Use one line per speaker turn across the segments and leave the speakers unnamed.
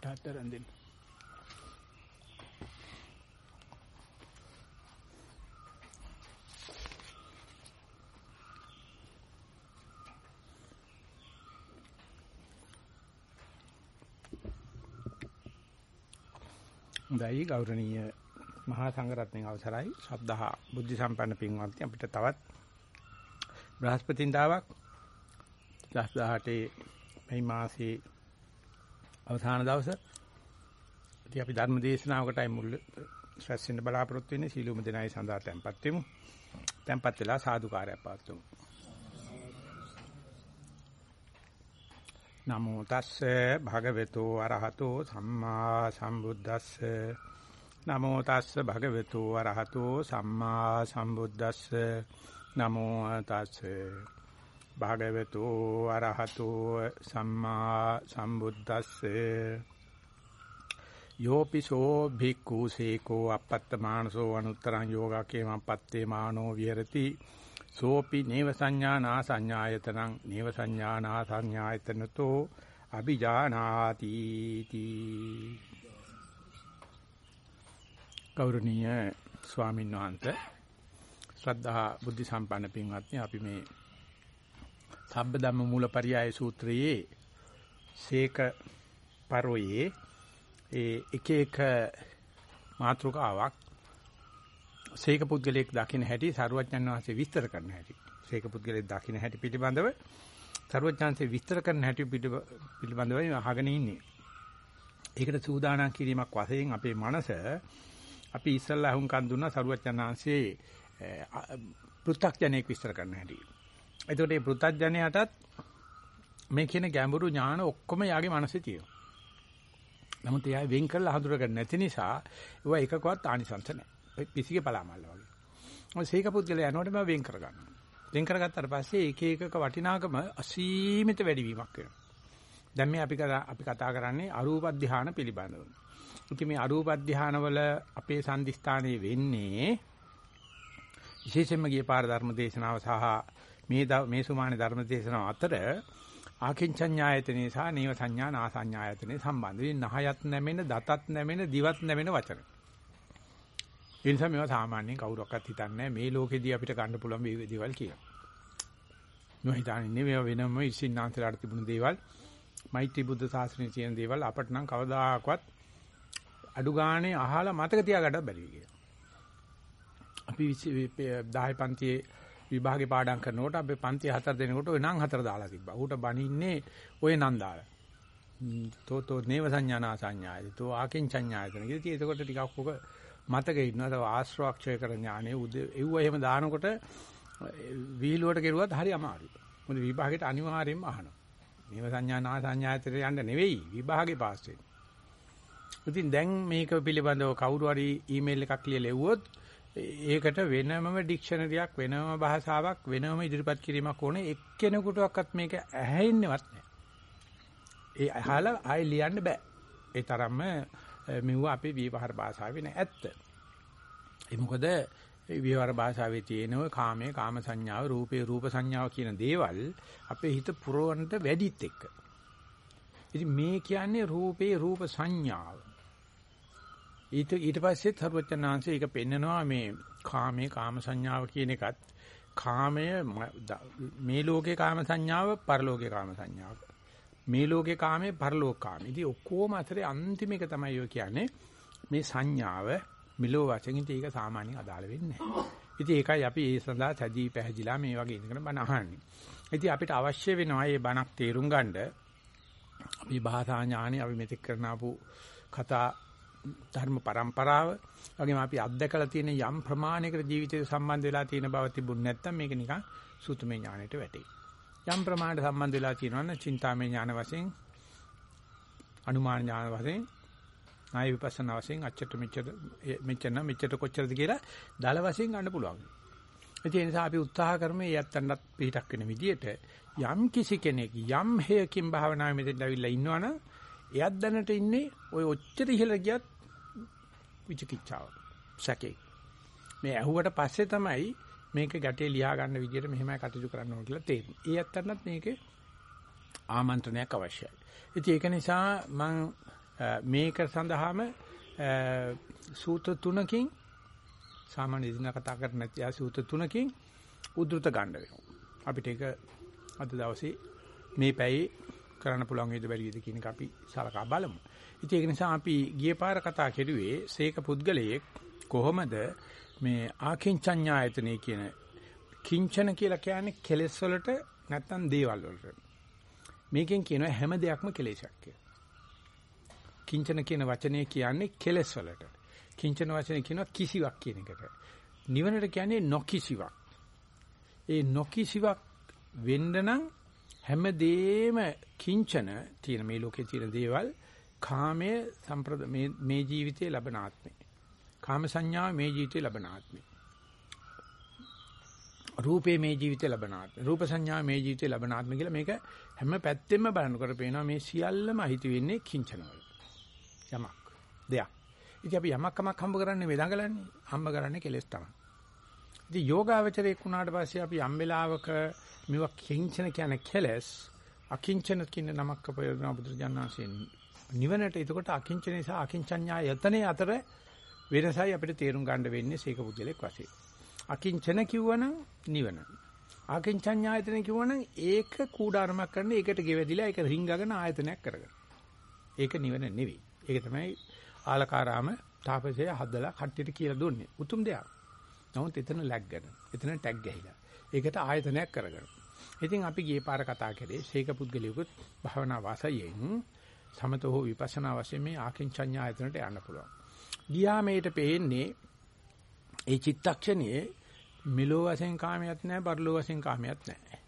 මට අත්තරන් දෙන්න. හොඳයි ගෞරවනීය මහා සංඝරත්නයේ අවසරයි ශ්‍රද්ධා බුද්ධ සම්පන්න පින්වත්නි අපිට තවත් බ්‍රහස්පතින්දාවක් 2018 මේ මාසේ අවසාන දවස. ඉතින් අපි ධර්ම දේශනාවකටයි මුල් ස්ට්‍රෙස් වෙන්න බලාපොරොත්තු වෙන්නේ. සීලුම දෙනයි සඳහා tempත් වෙමු. tempත් වෙලා සාදුකාරයක් පාත්තුමු නමෝ තස්සේ භගවතු අරහතෝ සම්මා සම්බුද්දස්සේ. නමෝ තස්සේ භගවතු අරහතෝ සම්මා සම්බුද්දස්සේ. නමෝ තස්සේ භගවතු අරහතෝ සම්මා සම්බුද්දස්සේ. යෝපිසෝ භික්ඛු සේකෝ අපත්තමානසෝ අනුත්තරං යෝගකේමං පත්තේ මානෝ විහෙරති. සෝපි නේව සංඥානා සංඥායතනං නේව සංඥානා සංඥායතනතෝ අபிජානාති තී. ගෞරවනීය ස්වාමීන් වහන්සේ ශ්‍රද්ධා බුද්ධ සම්පන්න පින්වත්නි අපි මේ සබ්බ ධම්ම මූලපරියාය සූත්‍රයේ සීක පරෝයේ ඒ එක එක මාතෘකාවක් සීක පුද්ගලයෙක් දකින්න හැටි සරුවඥන් වහන්සේ විස්තර කරන හැටි. සීක පුද්ගලයෙක් දකින්න හැටි පිළිබඳව සරුවඥාන්සේ විස්තර කරන හැටි පිළිබඳව අහගෙන ඉන්නේ. ඒකට සූදානම් කිරීමක් වශයෙන් අපේ මනස අපි ඉස්සල්ලා අහුම්කන් දුන්නා සරුවඥාන්සේ පෘථග්ජනෙක් විස්තර කරන හැටි. එතකොට මේ පෘථග්ජනයටත් මේ කියන ගැඹුරු ඥාන ඔක්කොම යාගේ මනසේ තියෙනවා. නමුත් එයා වෙන් කරලා හඳුරගන්න නැති නිසා ඒවා එකකවත් ආනිසංස නැහැ. පිසිගේ පලාමල්ල වගේ. ඔය සීක පුද්ගලයා යනකොට මම වෙන් කරගන්නවා. වෙන් කරගත්තාට පස්සේ එක එකක වටිනාකම අසීමිත වැඩිවීමක් වෙනවා. දැන් මේ අපි අපි කතා කරන්නේ අරූප ධානය පිළිබඳව. ඉතින් මේ අරූප ධානවල අපේ සම්දිස්ථානයේ වෙන්නේ විශේෂයෙන්ම ගිය පාර ධර්ම දේශනාව සහ මේ මේ සුමානේ ධර්ම දේශනාව අතර ආකින්චඤ්ඤායතනේ සහ නේව සංඥා නාසඤ්ඤායතනේ සම්බන්ධ. මේ නහයත් නැමෙන, දතත් නැමෙන, දිවත් නැමෙන වචන. ඒ නිසා මේවා සාමාන්‍යයෙන් කවුරක්වත් හිතන්නේ මේ ලෝකෙදී අපිට ගන්න පුළුවන් මේ දේවල් කියලා. නොහිතන්නේ මේවා වෙනම ඉසින්නාන්තලාට තිබුණු දේවල්. මෛත්‍රී බුද්ධ ශාසනයේ තියෙන දේවල් අපට නම් කවදාකවත් අඩු ගානේ අහලා මතක තියාගන්න බැරි කියලා. අපි 10 පන්තියේ විභාගේ පාඩම් කරනකොට අපි පන්ති හතර දෙනකොට ඔය නම් හතර දාලා තිබ්බා. ඌට බනින්නේ ඔය නම් දාලා. තෝ තෝ නේව සංඥානා සංඥායයි. තෝ ආකින් සංඥායතන. ඉතින් ඒකට ටිකක් ඔක මතකෙ ඉන්නවා. තව ආශ්‍රවක්ෂය කර ඥානෙ එව්ව එහෙම දානකොට විහිළුවට කෙරුවත් හරි අමාරුයි. මොකද විභාගෙට අනිවාර්යයෙන්ම අහනවා. නේව සංඥානා සංඥායතන යන්න නෙවෙයි විභාගේ පාස් වෙන්නේ. ඉතින් දැන් මේක පිළිබඳව කවුරු හරි ඊමේල් එකක් ලියලා එව්වොත් ඒකට වෙනමම ඩික්ෂනරියක් වෙනම භාෂාවක් වෙනම ඉදිරිපත් කිරීමක් ඕනේ එක්කෙනෙකුටවත් මේක ඇහෙන්නේවත් නැහැ. ඒ අහලා ආයෙ ලියන්න බෑ. ඒ තරම්ම මෙව අපේ විවහාර භාෂාවේ නෑ ඇත්ත. ඒ මොකද විවහාර භාෂාවේ තියෙන ඔය කාමයේ කාම සංඥාව රූපේ රූප සංඥාව කියන දේවල් අපේ හිත පුරවන්නට වැඩිත් එක්ක. ඉතින් මේ කියන්නේ රූපේ රූප සංඥාව. ඊට ඊට පස්සේ සර්වචනාංශය ඒක පෙන්නනවා මේ කාමයේ කාම සංඥාව කියන එකත් කාමය මේ ලෝකේ කාම සංඥාව පරලෝකේ කාම සංඥාව මේ ලෝකේ කාමයේ පරලෝක කාම. ඉතින් ඔක්කොම අතරේ අන්තිම එක තමයි ඔය කියන්නේ මේ සංඥාව මිලෝ වශයෙන් ඉතින් ඒක සාමාන්‍යයෙන් අදාළ වෙන්නේ නැහැ. ඉතින් ඒකයි අපි ඒ සඳහා සැදී පැහැදිලා මේ වගේ ඉඳගෙන බණ අහන්නේ. ඉතින් අපිට අවශ්‍ය වෙනවා මේ බණක් තේරුම් ගන්න අපි භාෂා ඥානෙ අපි මෙතෙක් කරන ආපු කතා ධර්ම પરම්පරාව වගේම අපි අත්දකලා තියෙන යම් ප්‍රමාණයකට ජීවිතයට සම්බන්ධ වෙලා තියෙන බව තිබුණ නැත්නම් මේක නිකන් සුතුමේ ඥාණයට වැටේ. යම් ප්‍රමාණයට සම්බන්ධ වෙලා තියෙනවා නම් චින්තාමේ ඥාන වශයෙන් අනුමාන ඥාන වශයෙන් නාය විපස්සනා වශයෙන් අච්චට මෙච්චර මෙච්චර මෙච්චර කොච්චරද කියලා දල වශයෙන් ගන්න පුළුවන්. ඒ නිසා අපි උත්සාහ කරමු මේ යත්තන්වත් පිටක් වෙන විදියට යම් කිසි කෙනෙක් යම් හේයකින් භාවනාවේ මෙතෙන්ට අවිල්ලා ඉන්නවනම් එයත් දැනට ඉන්නේ ওই ඔච්චර ඉහළ ගියත් විචිකිච්ඡාව සැකේ මේ ඇහුවට පස්සේ තමයි මේක ගැටේ ලියා ගන්න විදිහට මෙහෙමයි කටයුතු කරන්න ඕන කියලා තේරෙන්නේ. ඒ ඇත්තටත් මේකේ ආමන්ත්‍රණයක් අවශ්‍යයි. ඉතින් ඒක නිසා මම මේක සඳහාම සූත්‍ර තුනකින් සාමාන්‍ය ඉදින කතා කරන්නේ නැති ආ සූත්‍ර තුනකින් උද්දෘත ගන්න වෙනවා. අපිට ඒක අද දවසේ මේ පැයේ කරන්න පුළුවන් වේද බැරි වේද කියන එක අපි සලකා බලමු. ඉතින් ඒක නිසා අපි ගියේ පාර කතා කෙරුවේ සීක පුද්ගලයෙක් කොහොමද මේ ආකින්චඤ්ඤායතනෙ කියන කිංචන කියලා කියන්නේ කෙලෙස් වලට නැත්තම් දේවල් වලට. මේකෙන් කියනවා හැම දෙයක්ම කෙලෙසක් කියලා. කිංචන කියන වචනේ කියන්නේ කෙලෙස් වලට. කිංචන වචනේ කියනවා කිසිවක් කියන එකට. නිවනට කියන්නේ නොකිසිවක්. ඒ නොකිසිවක් වෙන්න නම් හැමදේම කිංචන තියෙන මේ ලෝකේ තියෙන දේවල් කාමයේ සම්ප්‍රද මේ මේ ජීවිතයේ ලබන ආත්මේ. කාම සංඥාව මේ ජීවිතයේ ලබන ආත්මේ. රූපේ මේ ජීවිතේ ලබන ආත්මේ. රූප සංඥාව මේ ජීවිතේ ලබන ආත්මේ කියලා මේක හැම පැත්තෙම බලනකොට පේනවා මේ සියල්ලම අහිති වෙන්නේ කිංචන වල. යමක්. දෙයක්. ඉතින් අපි යමක් කමක් හම්බ කරන්නේ මේ දඟලන්නේ. හම්බ කරන්නේ කෙලස් තමයි. ඉතින් යෝගාවචරයක් වුණාට පස්සේ අපි යම් වෙලාවක මේවා කිංචන කියන කෙලස් අකිංචන කියන නමක් අපයන බුදුරජාණන්සෙන් නිවනට එතකොට අකිංචන නිසා අකිංචඤ්ඤා යතනේ අතර වෙනසයි අපිට තේරුම් ගන්න වෙන්නේ සීක පුද්ගලෙක් වශයෙන්. අකිංචන කිව්වනම් නිවන. අකිංචඤ්ඤායතන කිව්වනම් ඒක කූඩාරමක් කරන එකට ගෙවදිලා ඒක රිංගගෙන ආයතනයක් කරගන්න. ඒක නිවන නෙවෙයි. ඒක තමයි ආලකාරාම තාපසය හදලා කට්ටියට කියලා දුන්නේ. උතුම් දෙයක්. නමුත් එතන ලැග්ගෙන. එතන ටැග් ගහලා. ඒකට ආයතනයක් කරගන්න. ඉතින් අපි ගියේ පාර කතා කරේ ශේක පුද්ගලියෙකුත් භාවනා වාසයෙන් සමත හෝ විපස්සනා වශයෙන් මේ ආකින්චඤ්ඤායතනට යන්න පුළුවන්. ගියා මේට පේන්නේ ඒ චිත්තක්ෂණයේ මිලෝ වශයෙන් කාමයක් නැහැ, පරලෝ වශයෙන් කාමයක් නැහැ.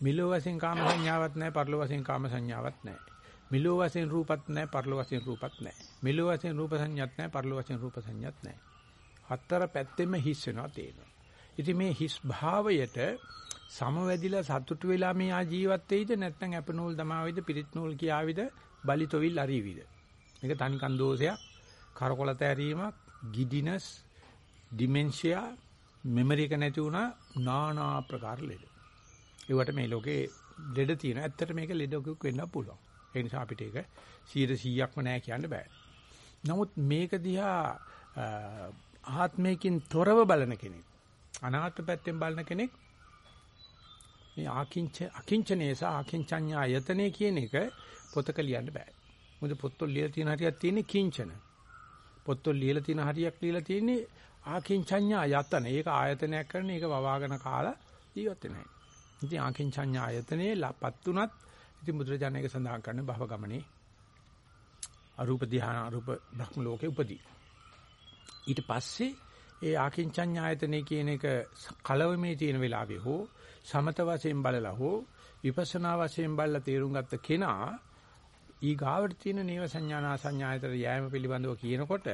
මිලෝ වශයෙන් කාම සංඥාවක් නැහැ, පරලෝ වශයෙන් කාම සංඥාවක් නැහැ. මිලෝ වශයෙන් රූපත් නැහැ, පරලෝ වශයෙන් රූපත් නැහැ. මිලෝ වශයෙන් රූප සංඥාවක් නැහැ, පරලෝ වශයෙන් රූප සංඥාවක් නැහැ. හතර පැත්තෙම හිස් වෙනවා තේනවා. ඉතින් මේ හිස් භාවයට සමවැදිලා සතුටු වෙලා මේ ආ ජීවත් වෙයිද? නැත්නම් අප නූල් දමාවිද? පිරිත් නූල් කියාවිද? බලි තොවිල් අරීවිද? මේක තනිකන් දෝෂයක්. කරකොලත ඇරීමක් ගිඩිනස් ඩිමෙන්ෂියා මෙමරි එක නැති වුණා নানা ආකාර ලෙඩ. ඒවට මේ ලෝකේ ලෙඩ තියෙන. ඇත්තට මේක ලෙඩකුක් වෙන්න පුළුවන්. ඒ නිසා අපිට ඒක 100%ක්ම නෑ කියන්න බෑ. නමුත් මේක දිහා ආත්මයකින් තොරව බලන කෙනෙක් අනාත්ම පැත්තෙන් බලන කෙනෙක් මේ ආකින්ච අකින්චනේ සහ ආකින්චඤ්ඤා යතනේ කියන එක පොතක ලියන්න බෑ. මොකද පොත්වල ලියලා තියෙන හරියක් තියෙන්නේ කිංචන. පොත්වල ලියලා තියෙන හරියක් ලියලා තියෙන්නේ ආකින්චඤ්ඤා යතන. ඒක ආයතනයක් කරන එක වවාගෙන කාලා ජීවත් වෙනයි. ඉතින් ආකින්චඤ්ඤා යතනේ ලපත් උනත් ඉතින් බුදුරජාණන් ඒක සඳහන් කරන්නේ භව ගමනේ අරූප ධ්‍යාන අරූප භ්‍රම ලෝකේ උපදී. ඊට පස්සේ ඒ ආකින්චඤ්ඤායතනෙ කියන එක කලවමේ තියෙන වෙලාවේ හෝ සමත වශයෙන් බලලා හෝ විපස්සනා වශයෙන් බලලා තේරුම් ගත්ත කෙනා ඊ ගාවට තියෙන නේව සංඥානා සංඥායතර යෑම පිළිබඳව කියනකොට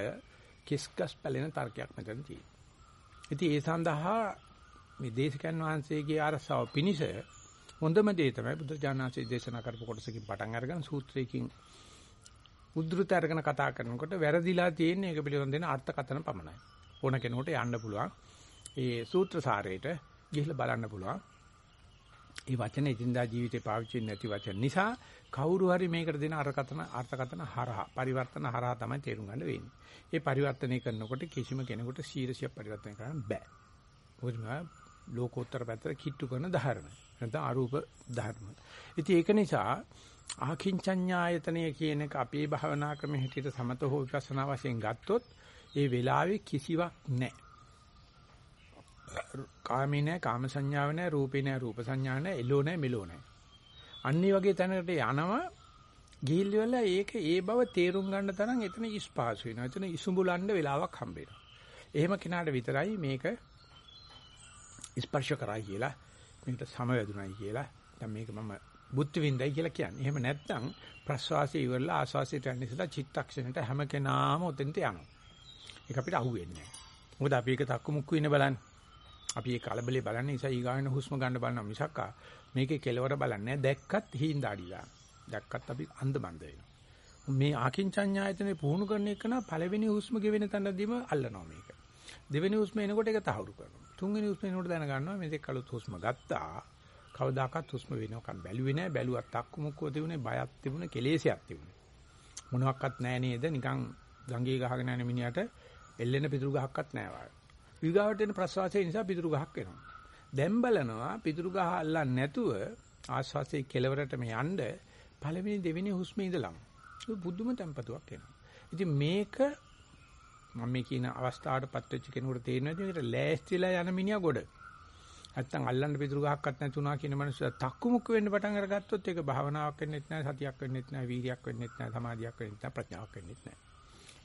කිස්කස් පැලෙන තර්කයක් මෙතන තියෙනවා. ඉතින් ඒ සඳහා මේ දේශකයන් වහන්සේගේ අරසාව පිනිස හොඳම දේ තමයි බුදුජානනාංශයේ දේශනා කරපු කොටසකින් පටන් අරගෙන සූත්‍රයකින් උද්දෘත අරගෙන කතා කරනකොට වැරදිලා තියෙන එක පිළිබඳ දෙන අර්ථකථන පමණයි. ඕන කෙනෙකුට යන්න පුළුවන්. ඒ සූත්‍ර සාරයට ගිහිල්ලා බලන්න පුළුවන්. මේ වචන ඉදින්දා ජීවිතේ පාවිච්චි නැති වචන නිසා කවුරු හරි මේකට දෙන අර්ථකථන අර්ථකථන හරහා පරිවර්තන හරහා තමයි තේරුම් ගන්න වෙන්නේ. ඒ පරිවර්තනය කරනකොට කිසිම කෙනෙකුට සීරසිය පරිවර්තන කරන්න බෑ. මොකද ලෝකෝත්තර පැත්තට කිට්ටු කරන ධර්ම. නැත්නම් අරූප ධර්ම. ඉතින් ඒක නිසා ආකින්චඤ්ඤායතනය කියන එක අපේ භවනා ක්‍රමෙ හිටියට සමත හෝ විපස්සනා වශයෙන් ගත්තොත් ඒ වෙලාවේ කිසිවක් නැහැ. කාමේ නැහැ, කාම සංඥාව නැහැ, රූපේ නැහැ, රූප සංඥා නැහැ, එළෝ නැහැ, මෙලෝ නැහැ. අනිත් වගේ තැනකට යනවා ගිහිල්ල ඒක ඒ බව තේරුම් ගන්න තරම් එතන ඉස්පාසු වෙනවා. එතන ඉසුඹුලන්න වෙලාවක් හම්බ වෙනවා. එහෙම කෙනාට විතරයි මේක ස්පර්ශ කරයි කියලා මේකට සමවැදුණයි කියලා දැන් මේක මම බුද්ධ විඳයි කියලා කියන්නේ. එහෙම නැත්නම් ප්‍රස්වාසය ඉවරලා ආස්වාසයට යන ඉස්සලා චිත්තක්ෂණයට හැම කෙනාම උතෙන්ට යනවා. ඒක අපිට අහුවෙන්නේ නැහැ. මොකද අපි ඒක තක්කු මුක්කු ඉන්න බලන්නේ. අපි ඒ කලබලේ බලන්නේ නිසා ඊගාවෙන හුස්ම ගන්න බලන මිසක් මේකේ කෙලවර බලන්නේ දැක්කත් හිඳාඩිලා. දැක්කත් අපි අන්ධබන්ද වෙනවා. මේ ආකින්චඤ්ඤායතනේ පුහුණු කරන එක නා පළවෙනි හුස්ම ගෙවෙන තැනදීම අල්ලනවා මේක. දෙවෙනි හුස්ම එනකොට ඒක තහවුරු කරනවා. තුන්වෙනි හුස්ම එනකොට දැනගන්නවා මේක කලුත් හුස්ම ගත්තා. කවදාකවත් හුස්ම වෙනවකම් බැලුවේ නැහැ. බැලුවත් අක්කු මුක්කෝ තිබුණේ බයක් තිබුණේ කෙලෙසයක් තිබුණේ. මොනවත් නැහැ නේද නිකන් ගංගේ ගහගෙන යන මිනිහට එල්ලෙන පිටුරු ගහක්වත් නැහැ වාගේ. ඊගාවට එන ප්‍රසවාසය නිසා පිටුරු ගහක් එනවා. දැන් බලනවා පිටුරු ගහ අල්ලන්නේ නැතුව ආශ්වාසයේ කෙලවරටම යන්න පළවෙනි දෙවෙනි හුස්මේ ඉඳලම බුදුම tempatuක් එනවා. ඉතින් මේක මම මේ කියන අවස්ථාවටපත් වෙච්ච කෙනෙකුට තේරෙනවා මේකට ලෑස්තිලා යන මිනිහා ගොඩ. නැත්තම් අල්ලන්න පිටුරු ගහක්වත් නැතුණා කියන මනුස්සයා තක්කුමුක්ක වෙන්න පටන් අරගත්තොත් ඒක භාවනාවක් වෙන්නෙත් නැහැ සතියක් වෙන්නෙත් නැහැ වීර්යයක් වෙන්නෙත් නැහැ සමාධියක් වෙන්නෙත් නැහැ ප්‍රඥාවක් වෙන්නෙත් නැහැ.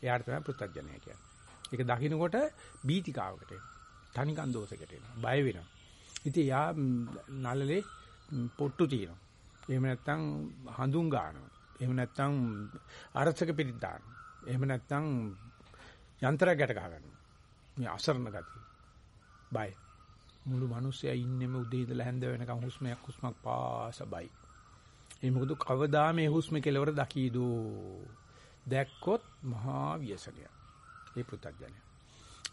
එයාට තමයි පුත්තජනය කියන්නේ. ඒක දකින්නකොට බීතිකාවකට එනවා. තනිකන් දෝෂයකට එනවා. බය වෙනවා. ඉතින් යා නළලේ පොට්ටු තියෙනවා. එහෙම නැත්තම් හඳුන් ගන්නවා. එහෙම නැත්තම් අරසක පිටින් දානවා. එහෙම නැත්තම් යන්ත්‍රයක් ගැට ගහ ගන්නවා. මේ අසරණ ගතිය. බය. මුළු මිනිස්සයා ඉන්නෙම උදේ ඉඳලා හැන්ද වෙනකම් හුස්මයක් හුස්මක් පාස බයි. ඒ මොකද කවදා මේ හුස්ම කෙලවර දකීදෝ. දැක්කොත් මහා ව්‍යසනය. ඒ පුතඥය.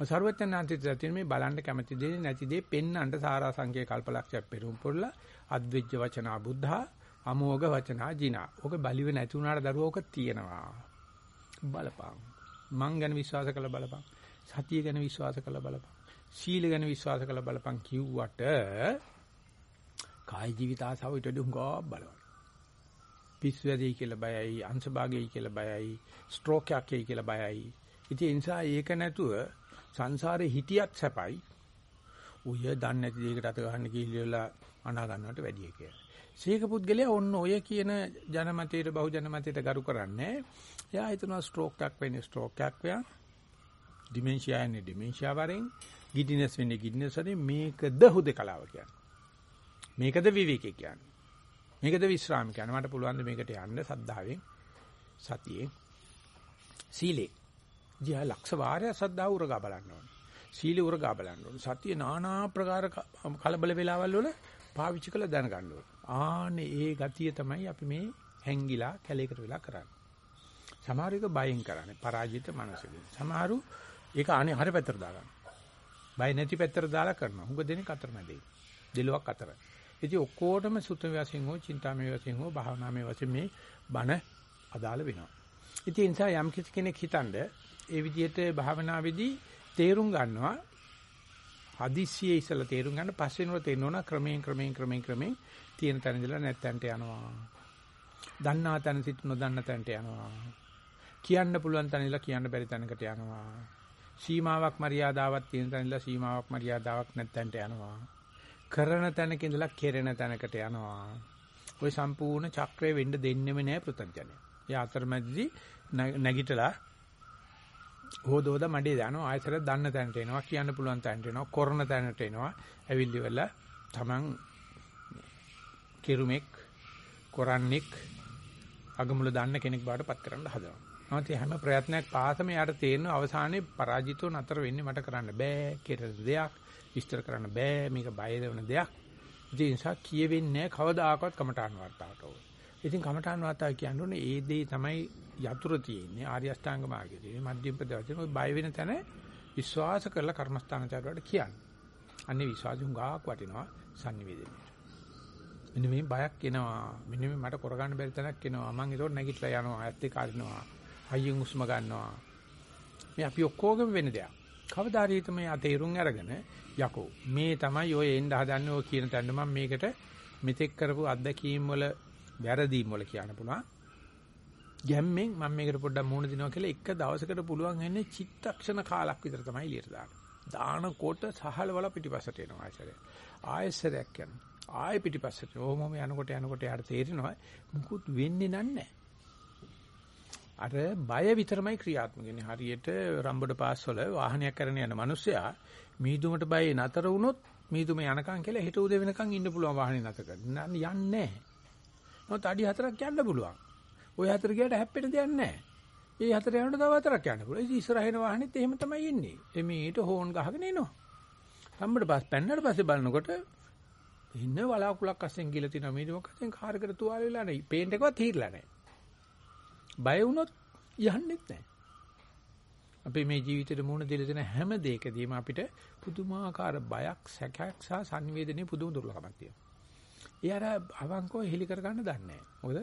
සර්වඥාන්තිත මේ බලන්න කැමති දේ නැති දේ පෙන්නන්න සාරා සංකේ කල්පලක්ෂයක් පෙරම් පොරලා අද්විජ්ජ වචනා බුද්ධා අමෝඝ වචනා ජිනා. ඕක බලිව නැති වුණාට දරුවෝ ඕක තියෙනවා. බලපං. මං ගැන විශ්වාස කළ බලපං. සතිය ගැන විශ්වාස කළ බලපං. සීල ගැන විශ්වාස කළ බලපං කිව්වට කායි ජීවිත ආසාව ඊට දුංගා බලන්න. පිස්සු වැඩි කියලා බයයි, අංශභාගයයි කියලා බයයි, ස්ට්‍රෝක් එකක් එයි කියලා බයයි. ඉතින් ඒ නිසා ඒක නැතුව සංසාරේ හිටියත් සැපයි. උය දන්නේ නැති දෙයකට අත ගන්න ගිහිල්ලා අනා ගන්නවට වැඩි කියලා. සීක පුද්ගලයා ඔන්න ඔය කියන ජනමතයට බහු ජනමතයට ගරු කරන්නේ. එයා හිතනවා ස්ට්‍රෝක් එකක් වෙන්නේ ස්ට්‍රෝක් එකක් වෙනවා. ඩිමෙන්ෂියා එන්නේ ඩිමෙන්ෂියා වරෙන්, ගිඩිනස් වෙන්නේ ගිඩිනස් වරෙන් මේකද හුදකලාව කියන්නේ. මේකද විවේකී කියන්නේ. මේකද විශ්‍රාම කියන්නේ. මට පුළුවන් ද මේකට යන්න සද්ධාවෙන් සතියෙන් සීලේ. ජීය ලක්ෂ වාරය සද්ධා උරගා බලන්න ඕනේ. සීල උරගා බලන්න ඕනේ. සතිය নানা ප්‍රකාර කලබල වෙලාවල් වල පාවිච්චි කළ දැනගන්න ඕනේ. ආනේ ඒ ගතිය තමයි අපි මේ හැංගිලා කැලේකට වෙලා කරන්නේ. සමහර එක බයෙන් කරන්නේ පරාජිත මනසකින්. සමහරු ඒක අනේ හරි පැත්තට දාගන්න. බය නැති පැත්තට දාලා කරනවා. හුඟ දෙනෙක් අතරමැදයි. දෙලොක් අතර. ඉතින් ඔක්කොටම සුත වශයෙන් හෝ චින්තාමය වශයෙන් හෝ භාවනාමය වශයෙන් මේ බණ අදාළ වෙනවා. ඉතින් ඒ නිසා යම් කෙනෙක් හිතනද ඒ විදිහට භාවනාවේදී තේරුම් ගන්නවා හදිස්සියේ ඉස්සලා තේරුම් ගන්න පස්සේ නෝ තේරෙනවා ක්‍රමයෙන් ක්‍රමයෙන් ක්‍රමයෙන් ක්‍රමයෙන් තියෙන තැන ඉඳලා නැත්තන්ට යනවා. දන්නා තැන සිට නොදන්න තැනට යනවා. කියන්න පුළුවන් තැන ඉඳලා කියන්න බැරි තැනකට යනවා. සීමාවක් මරියාදාවක් තියෙන තැන ඉඳලා සීමාවක් මරියාදාවක් නැත්තන්ට යනවා. කරන තැනක ඉඳලා කෙරෙන තැනකට යනවා. ওই සම්පූර්ණ චක්‍රය වෙන්න දෙන්නෙම නෑ පෘථග්ජනය. ඒ අතරමැදි නැගිටලා හොදෝද මඩේ දානවා ආයතර දන්න තැනට එනවා කියන්න පුළුවන් තැනට එනවා කරන තැනට එනවා ඇවිල්ලි වෙලා තමන් කිරුමෙක් කරන්නෙක් අගමුල දන්න කෙනෙක් බවට පත් කරන්න හදනවා. නමුත් හැම ප්‍රයත්නයක් පාසම යාට තේරෙන අවසානයේ පරාජිතව නතර වෙන්නේ මට කරන්න බෑ කෙරෙන දෙයක් විස්තර කරන්න බෑ මේක බය දෙන දෙයක්. ඒ නිසා කියවෙන්නේ කවදාකවත් කමඨාන් වර්තාවට ඕන. ඉතින් කමඨාන් වර්තාව කියන්නේ ඒ දේ තමයි යතුරු තියෙන්නේ ආර්ය අෂ්ටාංග මාර්ගයේ තියෙන්නේ මධ්‍යම ප්‍රදවචන ඔය බය වෙන තැන විශ්වාස කරලා කර්මස්ථානචාරවලට කියන්නේ. අන්නේ විශ්වාසුම් ගාක් වටිනවා sannivedanaට. මෙන්න මේ බයක් එනවා. මෙන්න මේ මට කරගන්න බැරි තැනක් එනවා. මං ඒතකොට නැගිටලා යනවා. ඇත්ත ඒක අරිනවා. හයියෙන් උස්ම ගන්නවා. මේ අපි ඔක්කොගම වෙන දෙයක්. කවදා හරි තමයි අතේරුම් අරගෙන යකෝ මේ තමයි ඔය එන්න හදන්නේ ඔය කියන තැන මම මේකට මෙතෙක් කරපු අත්දැකීම් වල වැරදීම් වල කියන්න පුළුවන්. ගැම්මෙන් මම මේකට පොඩ්ඩක් මුහුණ දෙනවා කියලා එක දවසකට පුළුවන් වෙන්නේ චිත්තක්ෂණ කාලක් විතර තමයි එළියට දාන්න. දාන කොට සහල වල පිටිපස්සට එනවා ආයසරය. ආයසරයක් යනවා. ආයෙ පිටිපස්සට. ඕමම යනකොට යනකොට යාට තේරෙනවා මුකුත් වෙන්නේ නැහැ. අර බය විතරමයි ක්‍රියාත්මක වෙන්නේ. හරියට රම්බඩ පාස්වල වාහනයක් කරන යන මිනිස්සයා මීදුමට බය නතර වුණොත් මීදුම යනකම් කියලා හිත උදේ වෙනකම් ඉන්න පුළුවන් වාහනේ නැත කරන්න. යන්නේ නැහැ. මොකද අඩි හතරක් යන්න පුළුවන්. ওই හතර ගියට හැප්පෙන්න දෙයක් නැහැ. ඒ හතර යනකොට තව හතරක් යන්න පුළුවන්. ඉතින් ඉස්සරහින වාහනේත් එහෙම තමයි එන්නේ. එමේට හෝන් ගහගෙන එනවා. රම්බඩ පාස් පැන්නට පස්සේ බලනකොට ඉන්න වලාකුලක් අස්සෙන් ගිල තිනවා මේ මොකක්ද කාර් එකට තුවාල වෙලා නැහැ. පේන්ට් එකවත් හීරලා නැහැ. බය වුණොත් යන්නෙත් නැහැ. අපි මේ ජීවිතේට මුහුණ දෙලා දෙන හැම දෙයකදීම අපිට පුදුමාකාර බයක්, සැකයක් සහ සංවේදනයේ පුදුම දුර්ලභමක් තියෙනවා. ඒ අර අවංකව හෙලි කර ගන්න දන්නේ නැහැ. මොකද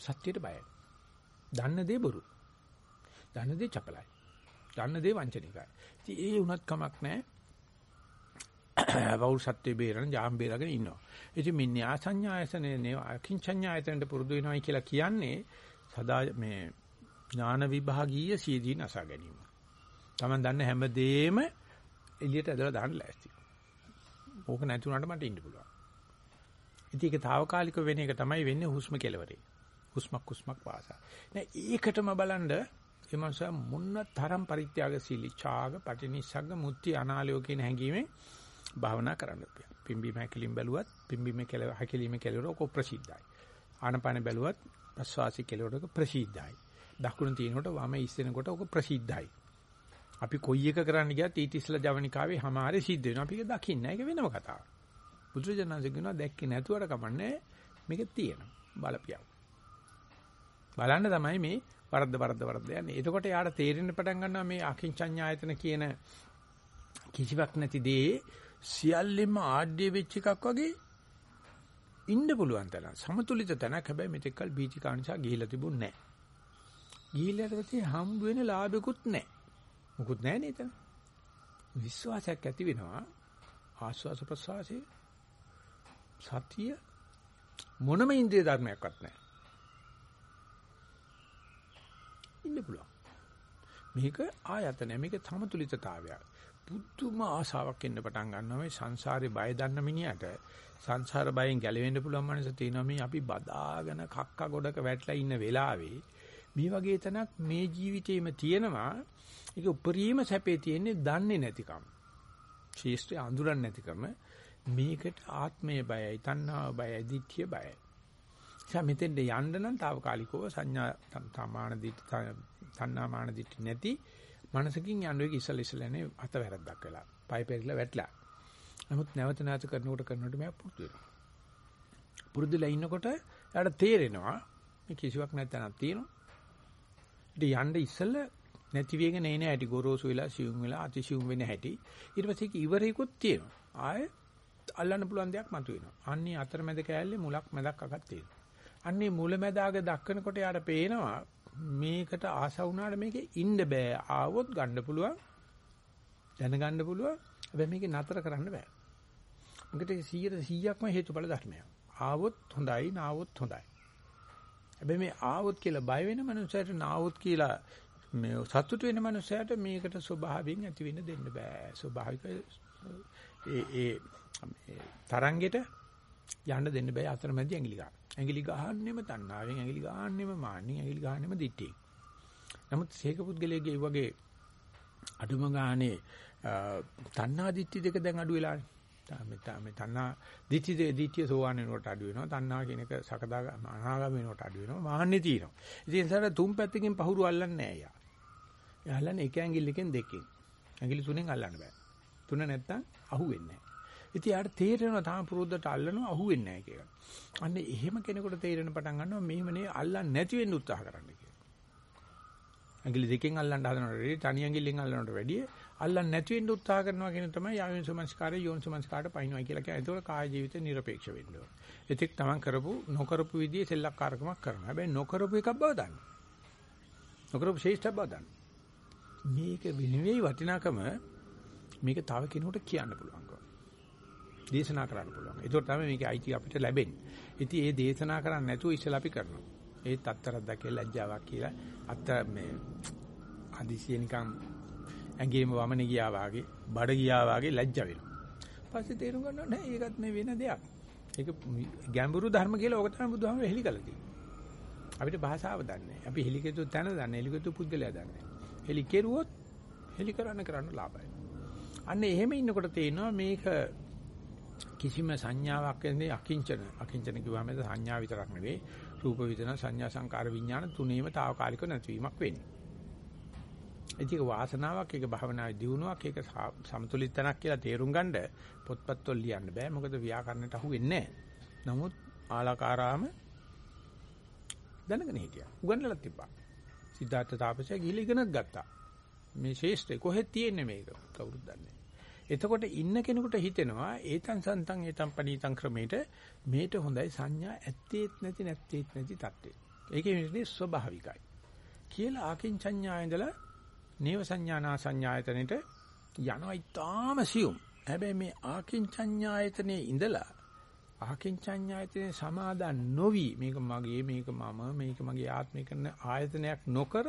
සත්‍යයට බයයි. දන්න දේ බොරු. දන්න දේ චපලයි. දන්න දේ වංචනිකයි. ඉතින් ඒ වුණත් කමක් නැහැ. වෞල් සත්‍ය බේරන ජාම් බේරගෙන ඉන්නවා. ඉතින් මේ න්‍යාසඤ්ඤායතනේ නේ අකින්චඤ්ඤායතනට පුරුදු වෙනවයි කියලා කියන්නේ සදා මේ ඥාන විභාගීය සියදී නසා ගැනීම. Taman දන්න හැමදේම එළියට ඇදලා දාන්න ලෑස්ති. ඕක නැති වුණාට මට ඉන්න පුළුවන්. ඉතින් ඒක తాවකාලික වෙන එක තමයි වෙන්නේ හුස්ම කෙලවරේ. හුස්මක් හුස්මක් පාසා. නෑ ඒකටම බලන්න එමස මුන්න තරම් පරිත්‍යාගශීලී ඡාග පටිනිස්සග්ග මුත්‍ති අනාලයෝ කියන හැඟීමෙන් භාවනා කරන්න ඕපිය. පිම්බීම හැකිලිම් බැලුවත් පිම්බීම කෙලව හැකිලිම කෙලවරක ප්‍රසිද්ධයි. ආනපාන බැලුවත් ප්‍රස්වාසී කෙලවරක ප්‍රසිද්ධයි. දකුණු තියෙනකොට වම ඉස්සෙනකොට ඔක ප්‍රසිද්ධයි. අපි කොයි එක කරන්න ගියත් ඊට ඉස්සලා ජවනිකාවේ හැමාරේ සිද්ධ වෙනවා. අපි ඒක දකින්නේ ඒක වෙනම කතාවක්. බුදුරජාණන්සේ කියනවා දැක්කේ නැතුවට කමන්නේ මේක තියෙනවා. බලපියව. බලන්න තමයි මේ වරද්ද වරද්ද වරද්ද යන්නේ. එතකොට යාට තේරෙන්න පටන් ගන්නවා මේ අකින්චඤ්ඤායතන කියන කිසිවක් නැති දේ සියල්ලෙම ආඩ්‍ය වෙච්ච එකක් වගේ ඉන්න පුළුවන් තරම් සමතුලිත තැනක් හැබැයි මෙතෙක්කල් බීජිකා නිසා ගිහිලා තිබුණේ නැහැ. ගිහිල්ලාට පස්සේ හම්බ වෙන ලාභෙකුත් නැහැ. මොකුත් නැහැ නේද? විශ්වාසයක් ඇති වෙනවා ආස්වාස ප්‍රසවාසයේ සතිය මොනම ඉන්ද්‍රිය ධර්මයක්වත් නැහැ. ඉන්න පුළුවන්. මේක ආයතන මේක සමතුලිතතාවයක්. බුද්ධම ආශාවක් එන්න පටන් ගන්නවා මේ සංසාරේ බය දන්න මිනිහට. සංසාර බයෙන් ගැලවෙන්න පුළුවන් මනස තියෙනවා මේ අපි බදාගෙන කක්ක ගොඩක වැටලා ඉන්න වෙලාවේ. මේ වගේ තැනක් මේ ජීවිතේම තියෙනවා. ඒක උපරිම සැපේ තියෙන්නේ දන්නේ නැතිකම. ශේෂ්ත්‍රය අඳුරන්නේ නැතිකම. මේකට ආත්මය බයයි තණ්හාව බයයි දිට්ඨිය බයයි. එයා මෙතෙන්ට යන්න නම් తాවකාලිකව සංඥා තමාන දිට්ඨි තණ්හාමාන දිට්ඨි නැති මනසකින් යන්න එක ඉස්සල ඉස්සලනේ අත වැරද්දක් වෙලා පය පෙරලා වැටලා. නමුත් නැවත නැවත කරනකොට කරනකොට මම පුරුදු වෙනවා. පුරුදුලා ඉන්නකොට එයාට තේරෙනවා මේ කිසිවක් නැත්නම් තියෙනවා. ඉතින් යන්න ඉස්සෙල්ල නැති වෙගෙන එන හැටි ගොරෝසු වෙලා සියුම් වෙලා අතිසියුම් වෙන හැටි. ඊට පස්සේ ඒක ඉවරේකුත් තියෙනවා. ආයෙ අල්ලන්න පුළුවන් දෙයක් මතුවෙනවා. අන්නේ අතරමැද කෑල්ලේ මුලක් මැදක් අගක් තියෙනවා. අන්නේ මුල මැදාග දක්වනකොට යාට පේනවා මේකට ආස වුණාට මේකේ ඉන්න බෑ. ආවොත් ගන්න පුළුවන් දැනගන්න පුළුවන්. හැබැයි මේක නතර කරන්න බෑ. මොකද 100 100ක්ම හේතුඵල ධර්මයක්. ආවොත් හොඳයි නාවොත් හොඳයි. හැබැයි මේ ආවොත් කියලා බය වෙන මනුස්සයට නාවොත් කියලා මේ සතුට වෙන මනුස්සයට මේකට ස්වභාවයෙන් ඇති වෙන්න දෙන්න බෑ. ස්වභාවික ඒ ඒ තරංගෙට යන්න දෙන්න බෑ අතරමැදි ඇඟිලි ගන්න. ඇඟිලි ගහන්නෙම තණ්හාවෙන් ඇඟිලි ගහන්නෙම මාන්නෙන් ඇඟිලි ගහන්නෙම දිත්තේ. නමුත් සීක පුද්ගලයේ වගේ අඩුම ගානේ තණ්හා දිත්‍ති දෙක දැන් අඩු වෙලානේ. මේ තණ්හා දිට්ඨි දිට්ඨිය සෝවාන් වෙනකොට අඩු වෙනවා. තණ්හා කියන එක සකදා අනාගම වෙනකොට අඩු වෙනවා. මාන්නේ තියෙනවා. ඉතින් ඒසාර තුන් පැත්තකින් පහුරු අල්ලන්නේ නැහැ යා. එයා අල්ලන්නේ එක ඇඟිල්ලකින් දෙකකින්. ඇඟිලි තුනෙන් අල්ලන්න බෑ. තුන නැත්තම් අහුවෙන්නේ නැහැ. ඉතින් යාට තේරෙනවා තාම පුරුද්දට අල්ලනවා අහුවෙන්නේ නැහැ කියලා. අන්න එහෙම කෙනෙකුට තේරෙන පටන් ගන්නවා මෙහෙම නේ අල්ලන්නේ නැති වෙන්න උත්සාහ කරන්න කියලා. ඇඟිලි දෙකෙන් අල්ලන්න හදනවට වැඩිය තනි ඇඟිල්ලෙන් අල්ලනවට වැඩිය අල්ලන්නේ නැති වෙන්න උත්සාහ කරනවා කියන තමයි යායෝනිසමස්කාරය යෝනිසමස්කාරට පයින්නවා කියලා කියන්නේ. ඒතකොට කාය ජීවිතේ নিরপেক্ষ වෙන්න ඕන. එතික් තමන් කරපු නොකරපු විදිහේ සෙල්ලක්කාරකමක් කරනවා. හැබැයි නොකරපු එකක් බව දන්න. නොකරපු ශේෂ්ඨ බව දන්න. මේක විනිවිද වටිනාකම මේක තව කෙනෙකුට කියන්න පුළුවන්කම. දේශනා කරන්න පුළුවන්. ඒකට තමයි මේකේ අයිති අපිට ලැබෙන්නේ. ඉතින් ඒ දේශනා කරන්නේ නැතුව ඉස්සලා අපි කරනවා. ඒත් අත්තරක් දැකේ ලැජ්ජාවක් කියලා අත්ත මේ අදිසිය නිකන් ඇඟේම වමනේ ගියා වාගේ, බඩ ගියා වාගේ ලැජ්ජ වෙනවා. පස්සේ තේරුම් ගන්නවා නෑ ඒකත් මේ වෙන දෙයක්. ඒක ගැඹුරු ධර්ම කියලා ඕක තමයි බුදුහාමර හෙලි කළා තියෙන්නේ. අපිට භාෂාව දන්නේ අපි හෙලිකෙතු තැන දන්නේ, හෙලිකෙතු පුද්ගලයා දන්නේ. හෙලි කෙරුවොත් හෙලි කරන්න කරන්න ලාභයි. අන්න එහෙම ඉන්නකොට තේනවා මේක කිසිම සංඥාවක් නැන්නේ අකිංචන. අකිංචන කිව්වම සංඥා විතරක් නෙවෙයි රූප විදන සංඥා සංකාර විඥාන තුනේම తాවකාලික නැතිවීමක් වෙන්නේ. ඒක වාසනාවක් ඒක භවනාවේ දියුණුවක් ඒක සමතුලිත තැනක් කියලා තේරුම් ගන්න පොත්පත් වල ලියන්න බෑ මොකද ව්‍යාකරණයට අහු වෙන්නේ නැහැ. නමුත් ආලකාරාම දැනගෙන හිටියා. උගන්වලා තිබ්බා. සිද්ධාර්ථ තාපසයා ගිහිල්ලා ඉගෙනත් ගත්තා. මේ ශේෂ්ත්‍රය කොහෙද තියෙන්නේ මේක කවුරුත් දන්නේ එතකොට ඉන්න කෙනෙකුට හිතෙනවා ඒතන් සන්තන් ඒතන් පණීතන් ක්‍රමයට මේට හොඳයි සංඥා ඇත්තේත් නැති නැත්තේත් නැති தත්ත්වය. ඒකේ ඉන්නේ ස්වභාවිකයි. කියලා ආකින්චඤ්ඤා ඉඳලා නේව සංඥානා සංඥායතනෙට යනවා ඊටාම සියුම්. හැබැයි මේ ආකින්චඤ්ඤායතනේ ඉඳලා ආකින්චඤ්ඤායතනේ සමාදන් නොවි මේක මගේ මේක මම මේක මගේ ආත්මය කරන ආයතනයක් නොකර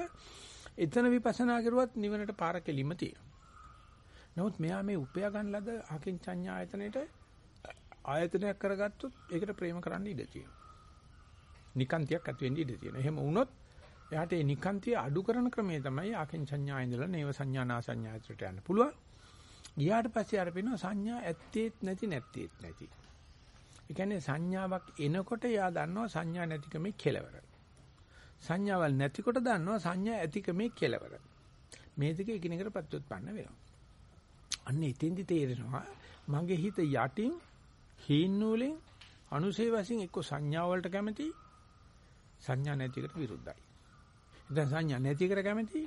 එතන විපස්සනා කරුවත් නිවනට පාර කෙලිම තියෙනවා. නමුත් මෙයා මේ උපය ගන්න ලද ආකින්චඤ්ඤායතනෙට ආයතනයක් කරගත්තොත් ඒකට ප්‍රේම කරන්න ඉඩ තියෙනවා. නිකාන්තියක් ඇති වෙන්න ඉඩ තියෙනවා. එහෙම වුණොත් එයාට ඒ නිකාන්තිය අඩු කරන ක්‍රමය තමයි ආකින්චඤ්ඤා ඉඳලා නේව සංඥා නා සංඥායතට යන්න පුළුවන්. ගියාට පස්සේ අර පේනවා සංඥා ඇත්තේත් නැති නැත්තේත් නැති. ඒ කියන්නේ සංඥාවක් එනකොට යා දන්නවා සංඥා නැතිකමේ කෙලවර. සංඥාවල් නැතිකොට දන්නවා සංඥා ඇතිකමේ කෙලවර. මේ දෙක එකිනෙකට ප්‍රත්‍යুৎපන්න වෙනවා. අන්න එතෙන්දි තේරෙනවා මගේ හිත යටින් හීන් නූලෙන් අනුසේ වශයෙන් එක්ක සංඥා වලට කැමති සංඥා නැතිකට විරුද්ධයි. දැන් සංඥා නැති කර කැමති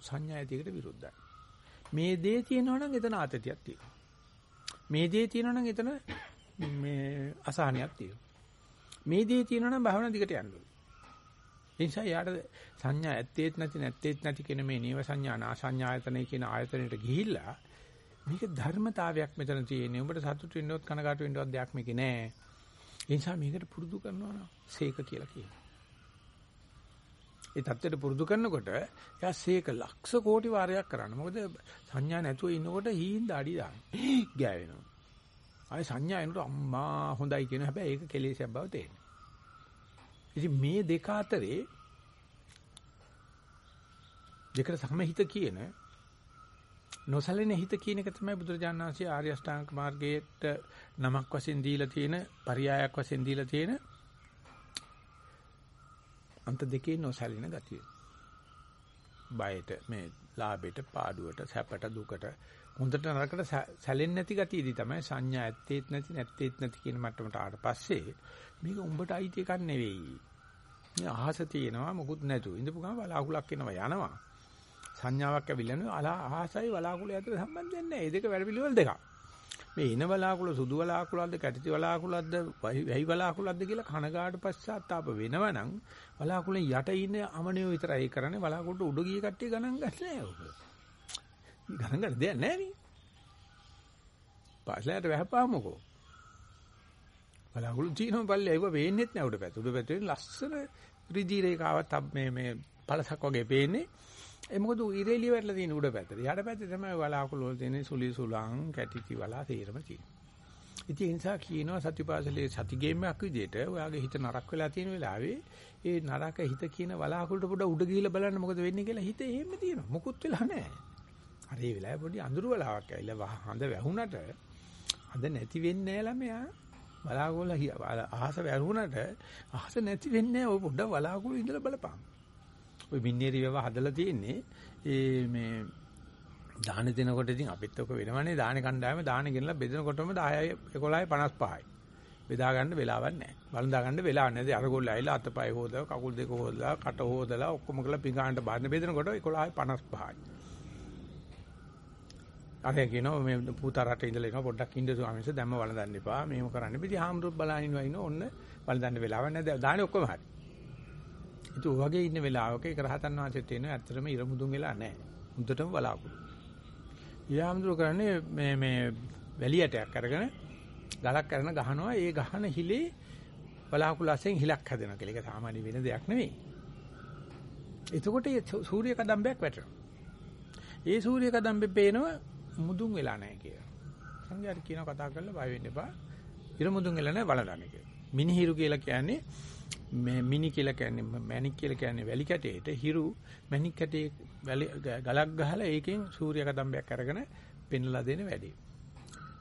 සංඥා ඇතිකට විරුද්ධයි. මේ දේ තියෙනවා නම් එතන ආතතියක් තියෙනවා. මේ දේ තියෙනවා නම් එතන මේ අසහනයක් තියෙනවා. මේ දේ තියෙනවා නම් භාවනා දිගට යන්න ඕනේ. ඒ නිසා යාට සංඥා ඇත්තේත් නැති නැත්තේත් නැති කියන මේ නීව සංඥා නාසඤ්ඤායතනෙ කියන ආයතනෙට ගිහිල්ලා මේක ධර්මතාවයක් මෙතන තියෙන්නේ. උඹට සතුටු වෙන්නවත් කනකාටු වෙන්නවත් දෙයක් මේකේ නෑ. ඒ නිසා මේකට පුරුදු කරනවා නම් සීක කියලා කියනවා. ඒ தත්ත්වයට පුරුදු කරනකොට එයා සීක ලක්ෂ කෝටි වාරයක් කරන්න. මොකද සංඥා නැතුව ඉන්නකොට හීන් දාඩි දාන. ගෑවෙනවා. ආයේ සංඥා එනකොට අම්මා හොඳයි කියන හැබැයි ඒක කෙලෙසයක් බව තේරෙනවා. ඉතින් මේ දෙක අතරේ දෙකට සමහිත කියන නොසලෙන හිත කියන එක තමයි බුදුරජාණන් වහන්සේ ආර්ය අෂ්ටාංග මාර්ගයේට නමක් වශයෙන් දීලා තියෙන පරයයක් වශයෙන් දීලා තියෙන අන්ත දෙකේ නොසලින ගතිය. බයට මේ ලාභයට පාඩුවට සැපට දුකට හොඳට නරකට සැලෙන්නේ නැති ගතියදී තමයි සංඥා ඇත්තේත් නැති නැත්තේත් නැති කියන මට්ටමට ආවට පස්සේ මේක උඹට අයිති එකක් නෙවෙයි. මේ අහස තියෙනවා මොකුත් නැතු. ඉඳපු ගමන් බලාකුලක් එනවා යනවා. සංඥාවක් ඇවිල්ලා අලා අහසයි වලාකුළු අතර සම්බන්ධයක් නැහැ. මේ දෙක වැඩ පිළිවෙල දෙකක්. මේ එන වලාකුළු සුදු වලාකුළක්ද කැටිති වලාකුළක්ද වැහි වලාකුළක්ද කියලා කනගාටු පශ්චාත්තාප වෙනවනම් වලාකුළෙන් යට ඉන්න අමනියෝ විතරයි කරන්නේ වලාකුළට උඩ ගිය කට්ටිය ගණන් ගන්න නැහැ ඔක. ගණන් ගන්න දෙයක් නැහැ නේ. පාසලට වැහපාමුකෝ. වලාකුළු චීනෝ පල්ලේ ඒව වෙන්නේත් නැහැ උඩ පැත්ත. උඩ පැත්තේ ලස්සන රිදී රේඛාවක් මේ මේ පළසක් වගේ පේන්නේ. ඒ මොකද ඉරේලිය වැටලා තියෙන උඩ පැත්තට. යට පැත්තේ තමයි වලාකුළු වල තියෙන සුලි සුලං කැටිති වලා තේරම තියෙන්නේ. ඉතින් ඒ නිසා කියනවා සතිපාසලේ සති ගේම් එකක් විදිහට ඔයාගේ හිත නරක වෙලා තියෙන වෙලාවේ ඒ නරක හිත කියන වලාකුළට පොඩ උඩ ගිහිල්ලා බලන්න මොකද වෙන්නේ කියලා හිත එහෙම තියෙනවා. මුකුත් වෙලා නැහැ. අර ඒ වෙලාවේ පොඩි අඳුරු වලාවක් ඇවිල්ලා හඳ වැහුණට හඳ නැති වෙන්නේ නැහැ ළමයා. වලාකුළ අහස වැහුණට අහස නැති වෙන්නේ නැහැ. ඔය පොඩ වලාකුළු ඉඳලා බලපන්. ওই මින්නේරි වේව හදලා තියෙන්නේ ඒ මේ දාන දෙනකොට ඉතින් අපිත් ඔක වෙනවනේ දාන කණ්ඩායම දාන ගෙනලා බෙදනකොටම 10යි 11යි 55යි. බෙදා ගන්න වෙලාවක් නැහැ. වළඳා ගන්න වෙලාවක් නැහැ. අර ගොල්ලෝ ඇවිල්ලා අතපය හොදලා කකුල් දෙක හොදලා කට හොදලා ඔක්කොම කරලා පිඟානට බාන්න බෙදනකොට 11යි 55යි. අර කියනවා මේ පුතා රටේ ඉඳලා එනවා පොඩ්ඩක් ඉන්න ස්වාමීන් වහන්සේ දැම්ම වළඳන්න එපා. මේව කරන්න. ඉතින් හාමුදුරුවෝ බලන් ඉන්නවා ඉන්න ඔන්න වළඳන්න වෙලාවක් නැහැ. දානේ ඔක්කොම හරි. ඉතින් ඔය වගේ ඉන්න වෙලාවක ඒක රහතන් වහන්සේට තියෙන ඇත්තටම ඉරමුදුන් වෙලා නැහැ. හුදුටම බලාකුළු. ඊයම්දුර කරන්නේ මේ මේ වැලියටයක් අරගෙන ගලක් කරන ගහනවා. ඒ ගහන හිලේ බලාකුළු අසෙන් හිලක් හැදෙනවා කියලා. ඒක සාමාන්‍ය වෙන දෙයක් නෙවෙයි. එතකොට ඒ සූර්ය කදම්බයක් වැටෙනවා. ඒ සූර්ය කදම්බේ පේනවා මුදුන් වෙලා නැහැ කියලා. සංඝයාට කියන කතා කරලා බය වෙන්න එපා. ඉරමුදුන් වෙලා නැහැ බලන්න කියලා. මිනිහිරු කියලා කියන්නේ මේ මිනි කියලා කියන්නේ මැණික් කියලා කියන්නේ වැලි කැටේට හිරු මැණික් කැටේ ගලක් ගහලා ඒකෙන් සූර්ය කදම්බයක් අරගෙන පෙන්ලා දෙන වැඩේ.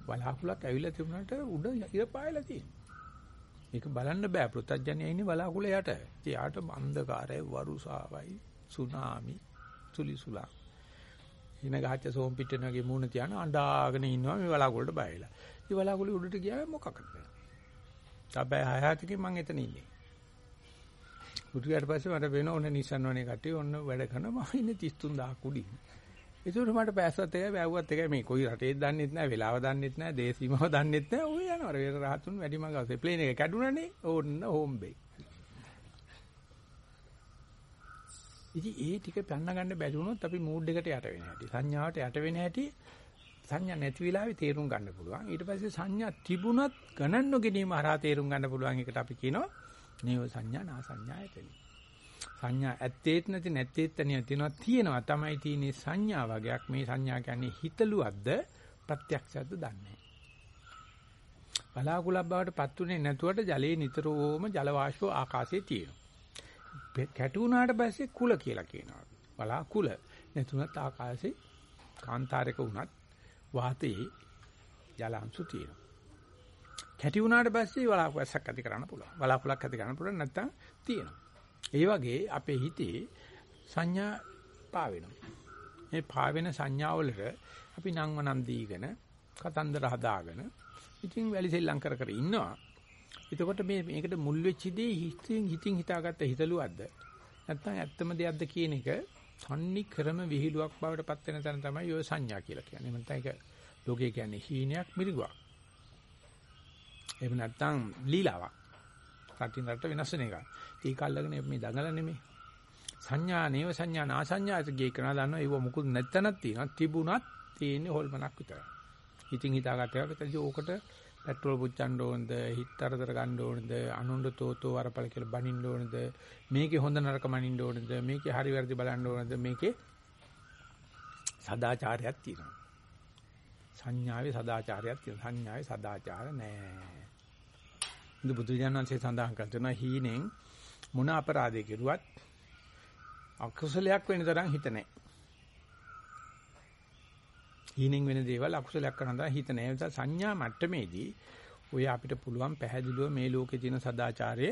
බලාකුලක් ඇවිල්ලා තිබුණාට උඩ ඉර පායලා තියෙනවා. මේක බලන්න බෑ පෘථජ්ජනිය ඉන්නේ බලාකුල යට. එයාට අන්ධකාරය වරුසාවයි සුනාමි සුලිසුලා. ඉන ගහච්ච සෝම් පිටන වගේ මූණ තියන අඬාගෙන ඉන්නවා මේ බලාකුලට බයලා. මේ බලාකුලේ උඩට ගියාම මොකක්ද? තබයි හයහතකින් මං එතන ඉන්නේ. බුදුගාට පස්සේ මට වෙන ඕන Nissan වනේ කට්ටිය ඔන්න වැඩ කරනවා මම ඉන්නේ 33000 කුඩින්. ඒකට මට පෑස්සත් එකයි වැව්වත් එකයි. මේ කොයි රටේද දන්නෙත් නැහැ වෙලාව දන්නෙත් නැහැ දේශීමාව දන්නෙත් නැහැ ඔය යනවා. වෙර රහතුන් වැඩිම ගාසේ ප්ලේන් එක කැඩුනනේ ඕන්න හෝම් බේ. ඉතින් ඒ ටික පන්න ගන්න බැරි වුණොත් අපි මූඩ් එකට යට වෙන හැටි. සංඥාවට යට වෙන හැටි. සංඥා නැති වෙලාවේ තේරුම් ගන්න පුළුවන්. ඊට පස්සේ සංඥා තිබුණත් ගණන් නොගැනීම හරහා තේරුම් ගන්න පුළුවන් එකට අපි කියනවා නේව සංඥා නා සංඥායතන. සංඥා ඇත්තේත් නැති නැත්තේත් තියෙනවා තියෙනවා. තමයි තියෙන්නේ සංඥා වගේක්. මේ සංඥා කියන්නේ හිතලුවක්ද ප්‍රත්‍යක්ෂයක්ද දන්නේ බලාකුලක් බවට පත් උනේ නැතුවට ජලයේ නිතරම ජල වාෂ්ප ආකාශයේ තියෙනවා. කැටු වුණාට පස්සේ කුල කියලා කියනවා. බලාකුල නැතුණත් ආකාශේ කාන්තාරයක වුණත් වාතයේ ජල අංශු තියෙනවා. කැටි වුණාට පස්සේ බලාකුලක් ඇති කරන්න පුළුවන් බලාකුලක් ඇති කරන්න පුළුවන් නැත්තම් තියෙනවා ඒ වගේ අපේ හිතේ සංඥා පාවෙනවා. මේ පාවෙන සංඥාවලට අපි නම් වනම් දීගෙන කතන්දර හදාගෙන ඉතින් වැලි සෙල්ලම් කර කර ඉන්නවා. එතකොට මේ මේකට මුල් වෙච්ච දේ හිතින් හිතින් හිතාගත්ත හිතලුවක්ද නැත්නම් ඇත්තම දෙයක්ද කියන එක තන්නි ක්‍රම විහිළුවක් බවට පත් වෙන තැන තමයි ඔය සංඥා කියලා කියන්නේ. මම ඒක ලෝකේ කියන්නේ හීනයක් මිරිගුවක්. එහෙම නැත්නම් ලීලාවක්. රටින් රට වෙනස් වෙන එකක්. ඒක අල්ලගෙන මේ දඟල නෙමෙයි. සංඥා නේව සංඥා නා සංඥාත ගේ කරනා දන්නවා ඒව මුකුත් නැත්තනක් තියෙනවා. තිබුණත් තියෙන්නේ හොල්මනක් විතරයි. ඉතින් හිතාගත්ත එකකට ඕකට පෙට්‍රෝල් පුච්චන්න ඕනද හිතරතර ගන්න ඕනද අනුන්ද තෝතෝ වරපල කියලා බනින්න ඕනද මේකේ හොඳ නරක මනින්න ඕනද මේකේ හරි වැරදි බලන්න ඕනද මේකේ සදාචාරයක් තියෙනවා සංඥාවේ සදාචාරයක් තියෙනවා සංඥාවේ සදාචාර නැහැ ඉතින් බුදුජානන්සේ සඳහන් කර තුන හීනෙන් මොන අපරාධය කෙරුවත් අකුසලයක් වෙන තරම් හිත නැහැ. හීනෙන් වෙන දේවල් අකුසලයක් කරන තරම් හිත නැහැ. ඒ සංඥා මට්ටමේදී ඔය අපිට පුළුවන් පැහැදිලිව මේ ලෝකේ තියෙන සදාචාරය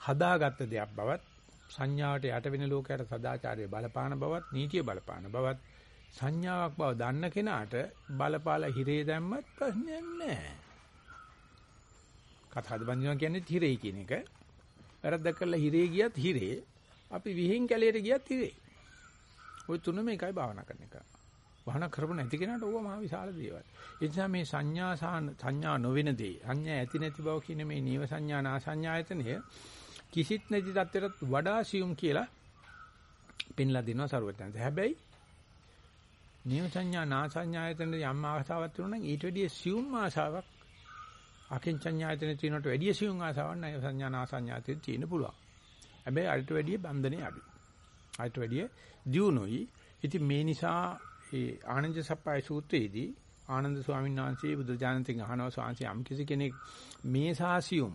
හදාගත්ත දෙයක් බවත් සංඥාවට යට වෙන ලෝකයට සදාචාරය බලපාන බවත් නීතිය බලපාන බවත් සංඥාවක් බව දන්න කෙනාට බලපාලා හිරේ දැම්මත් ප්‍රශ්නයක් නැහැ. කතාද බඳිනවා කියන්නේ හිරේ කියන එක. වැරද්දක් කරලා හිරේ ගියත් හිරේ. අපි විහිං කැලේට ගියත් හිරේ. ওই තුනම එකයි භාවනා කරන එක. භාවනා කරපො නැති කෙනාට ඕවා මහ විශාල දේවල්. ඒ නිසා මේ සංඥා සංඥා නොවන දේ, සංඥා ඇති නැති බව කියන මේ නීව සංඥා නා සංඥායතනය කිසිත් නැති තත්ත්වයට වඩා සියුම් කියලා පෙන්ලා දෙනවා සරුවත්යන්ට. හැබැයි නීව සංඥා නා සංඥායතනයේ යම් ආසාවක් තියෙනවා නම් ඊට වැඩිය සියුම් ආසාවක් අකින්චඤ්ඤායතන තියෙනට වැඩිය සියුම් ආසාවක් නැහැ සංඥා නාසඤ්ඤාතේ තියෙන්න පුළුවන්. හැබැයි අරිට වැඩිය බන්ධනේ අඩුයි. අරිට වැඩිය දියුණුයි. ඉතින් මේ නිසා ඒ ආනන්ද සප්පයි සූත්‍රයේදී ආනන්ද ස්වාමීන් වහන්සේ බුදුජානකෙන් අහනවා ස්වාමීන් යම් කිසි කෙනෙක් මේ සාසියුම්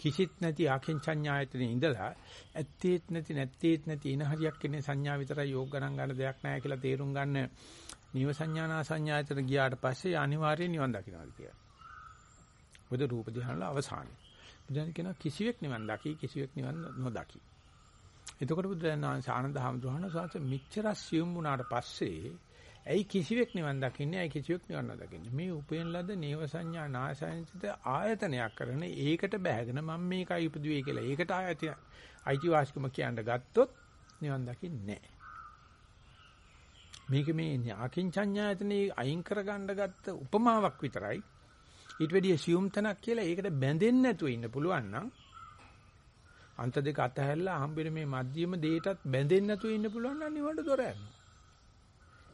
කිසිත් නැති අකින්චඤ්ඤායතනේ ඉඳලා ඇත්තේත් නැති නැත්තේත් නැති ඉන හරියක් කියන්නේ සංඥා විතරයි යෝග ගණන් ගන්න දෙයක් නැහැ කියලා තේරුම් ගන්න නිව සංඥානා සංඥායතන ගියාට පස්සේ අනිවාර්යයෙන් නිවන් දකින්නවා කියලා. මොකද රූප ධ්‍යානවල අවසානයි. බුදුන් කියන කිසිවෙක් නිවන් දකි කිසිවෙක් නිවන් නොදකි. එතකොට බුදුන් වහන්සේ ආනන්ද හැමදෙහන සාස මිච්ඡර සියුම් වුණාට පස්සේ ඇයි කිසිවෙක් නිවන් දකින්නේ ඇයි කිසිවෙක් නිවන් නොදකින්නේ මේ උපයන ලද නේව සංඥා නාසයන්සිත ආයතනයක් කරන ඒකට බැහැගෙන මම මේකයි උපදුවේ කියලා ඒකට ආයතන අයිතිවාසිකම කියන්න ගත්තොත් නිවන් දකින්නේ මේක මේ අකින්චඤ්ඤායතනේ අයින් කරගන්න ගත්ත උපමාවක් විතරයි ඊට වැඩිය සියුම් තනක් කියලා ඒකට බැඳෙන්නේ නැතුව ඉන්න පුළුවන් නම් අන්ත දෙක අතහැරලා හම්බෙන මේ මධ්‍යම දෙයටත් බැඳෙන්නේ නැතුව ඉන්න පුළුවන් නම් නිවන්ට දොර යනවා.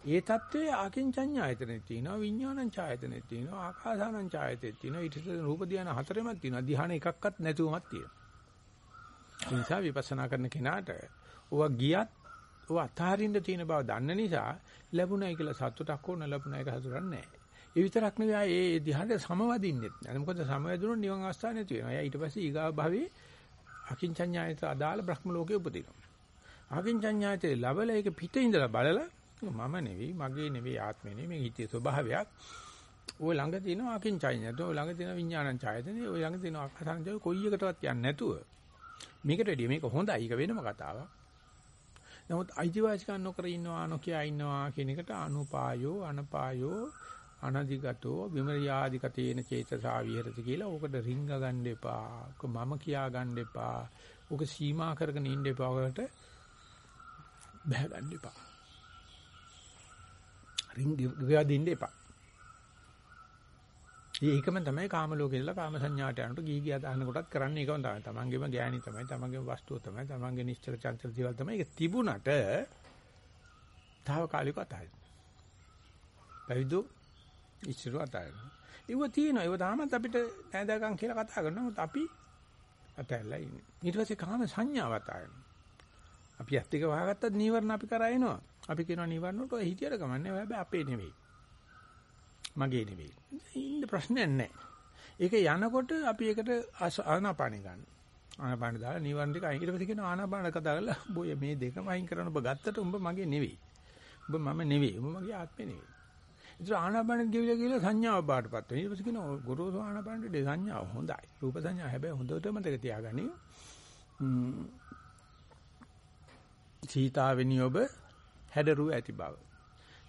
ඒ தત્ත්වයේ ආකින්චඤ්ඤායතනෙ තියෙනවා විඥානං ඡායතනෙ තියෙනවා ආකාසානං ඡායතෙ තියෙනවා ඊට පස්සේ රූප ධානය හතරෙමක් තියෙනවා ධානය එකක්වත් නැතුවමක් තියෙනවා. ඒ නිසා විපස්සනා කරන කෙනාට ඕවා ගියත් ඕවා අතහරින්න තියෙන බව දන්න නිසා ලැබුණයි කියලා සතුටක් ඕන ලැබුණයි කියලා හසුරන්නේ නැහැ. ඒ විතරක් නෙවෙයි ඒ ධ්‍යානට සමවදින්නෙත් නෑ. මොකද සමවැදුනොත් නිවන් අවස්ථාව නැති වෙනවා. එයා ඊට පස්සේ ඊගා භවයේ අකින්චඤ්ඤායත අදාළ බ්‍රහ්ම ලෝකේ උපදිනවා. අකින්චඤ්ඤායතේ ලබල ඒක පිට ඉඳලා බලලා මම නෙවෙයි, මගේ නෙවෙයි, ආත්මෙ නෙවෙයි, මේ හිතේ ස්වභාවයක්. ওই ළඟ තියෙන අකින්චඤ්ඤායත, ওই ළඟ තියෙන විඥානං ඡායතනේ, ওই ළඟ තියෙන අකසංජය කොයි එකටවත් යන්නේ නැතුව මේකට වැඩිය මේක හොඳයි. ඒක වෙනම කතාවක්. නමුත් අයිතිවාසිකම් නොකර ඉන්නවා නොකිය ඉන්නවා කියන එකට අනුපායෝ අනපායෝ අනදිගතෝ විමරියාදිකතේන චේතසා විහෙරති කියලා ඕකට රිංග ගන්න එපා. ඕක මම කියා ගන්න එපා. ඕක සීමා කරගෙන ඉන්න එපා. ඔකට බහැ ගන්න එපා. රිංග ගියා දෙන්න එපා. ඒකම තමයි කාම ලෝකේ ඉඳලා කාම සංඥාට යනකොට ගී ගියා දාන කොටත් කරන්නේ ඒකම තමයි. තමන්ගේම ගෑණි තමයි, තමන්ගේම වස්තුව තමයි, තමන්ගේ නිශ්චල චංචල දේවල් තමයි. ඒක තිබුණට తాවකාලිකව අතහරින්න. පැවිදු ඉස්සරව අතහරින්න. ඒව තියෙනවා. ඒව තාමත් අපිට නෑදගම් කියලා කතා කරනවා. අපි අතහැරලා ඉන්නේ. ඊට පස්සේ කාම සංඥාව අතහරින්න. අපි ඇත්ත එක වහගත්තත් නීවරණ අපි කරා එනවා. අපි කියනවා නීවරණ වලට හිතියට කමන්නේ. හැබැයි අපේ නෙවෙයි. මගේ නෙවෙයි. ඉන්න ප්‍රශ්නයක් නැහැ. ඒක යනකොට අපි ඒකට ආනාපානෙ ගන්න. ආනාපානෙ දාලා නිවර්ණ ටික අයින් ඊට පස්සේ කියන ආනාපාන කතා කරලා බොය මේ දෙකම අයින් කරන්න ඔබ ගත්තට උඹ මගේ නෙවෙයි. ඔබ මම නෙවෙයි. ඔබ මගේ ආත්මේ නෙවෙයි. ඉතින් ආනාපානෙ ගිවිලා කියලා සංඥාව බාටපත් වෙනවා. ඊට පස්සේ කියන ගුරුසෝ ආනාපානෙ දෙ සංඥාව හොඳයි. රූප සංඥා හැබැයි හොඳට මතක තියාගනි. සීතාවෙනි ඔබ හැඩරුව ඇති බව.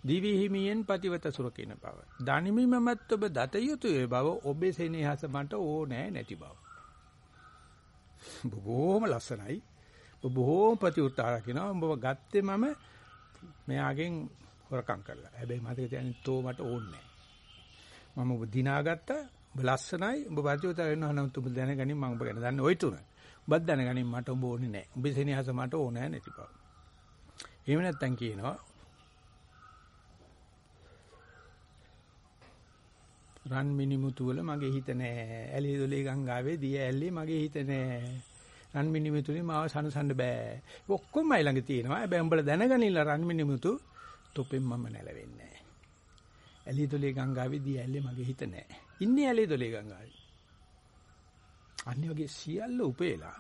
දිවි හිමියෙන් පතිවත සුරකින බව. දනිමිමමත් ඔබ දත යුතුය බව ඔබේ සෙනෙහස මට ඕනෑ නැති බව. බොහොම ලස්සනයි. බොහොම ප්‍රතිඋත්තරා කියනවා. උඹව ගත්තේ මම මෙයාගෙන් හොරකම් කරලා. හැබැයි මතක තියාගන්න තෝ මට ඕනේ නැහැ. මම ඔබ දිනාගත්තා. ඔබ ලස්සනයි. ඔබ ප්‍රතිඋත්තර වෙනවා නම් ඔබ දැනගනින් මම ඔබ ගැන දන්නේ ওই තුන. ඔබත් දැනගනින් මට ඔබ ඕනේ නැහැ. ඔබේ සෙනෙහස මට ඕනෑ නැති බව. එහෙම නැත්තම් කියනවා රන් මිනිමුතු වල මගේ හිත නෑ. ඇලි දොලේ ගංගාවේ දිය ඇල්ලේ මගේ හිත නෑ. රන් මිනිමුතුනේ මාව සනසන්න බෑ. ඔක්කොම මයි ළඟ තියෙනවා. හැබැයි උඹලා දැනගනින්න රන් මිනිමුතු තොපෙන් මම නැලවෙන්නේ නෑ. ඇලි දොලේ ගංගාවේ දිය ඇල්ලේ මගේ හිත නෑ. ඉන්නේ ඇලි දොලේ ගංගාවේ. අනිත් වගේ සියල්ල උපේලා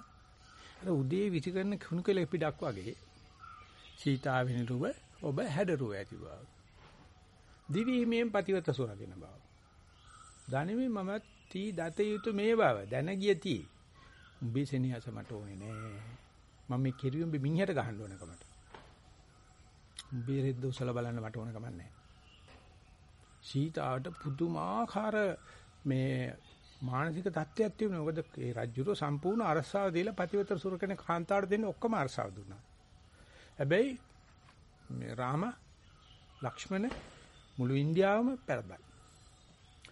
අර උදේ විසි කරන කුණු කෙල පිටක් වගේ සීතාවෙන රුව ඔබ හැඩරුව ඇති බව. දිවිහිමියෙන් ප්‍රතිවත සුරගෙන බව. ධනෙමේ මම තී දත යුතු මේ බව දැන ගිය තී. උඹේ සෙනෙහස මට ඕනේ නෑ. මම මේ කිරිය උඹ මිනිහට ගහන්න ඕන කමට. උඹේ රෙද්ද උසල බලන්න මට ඕන කමක් නෑ. සීතාවට පුදුමාකාර මේ මානසික තත්ත්වයක් තිබුණා. මොකද ඒ රජුරෝ සම්පූර්ණ අරසාව දීලා ප්‍රතිවතර සුරකන කාන්තාවට දෙන්න ඔක්කොම අරසාව දුන්නා. හැබැයි මේ රාම ලක්ෂ්මණ මුළු ඉන්දියාවම පෙරදයි.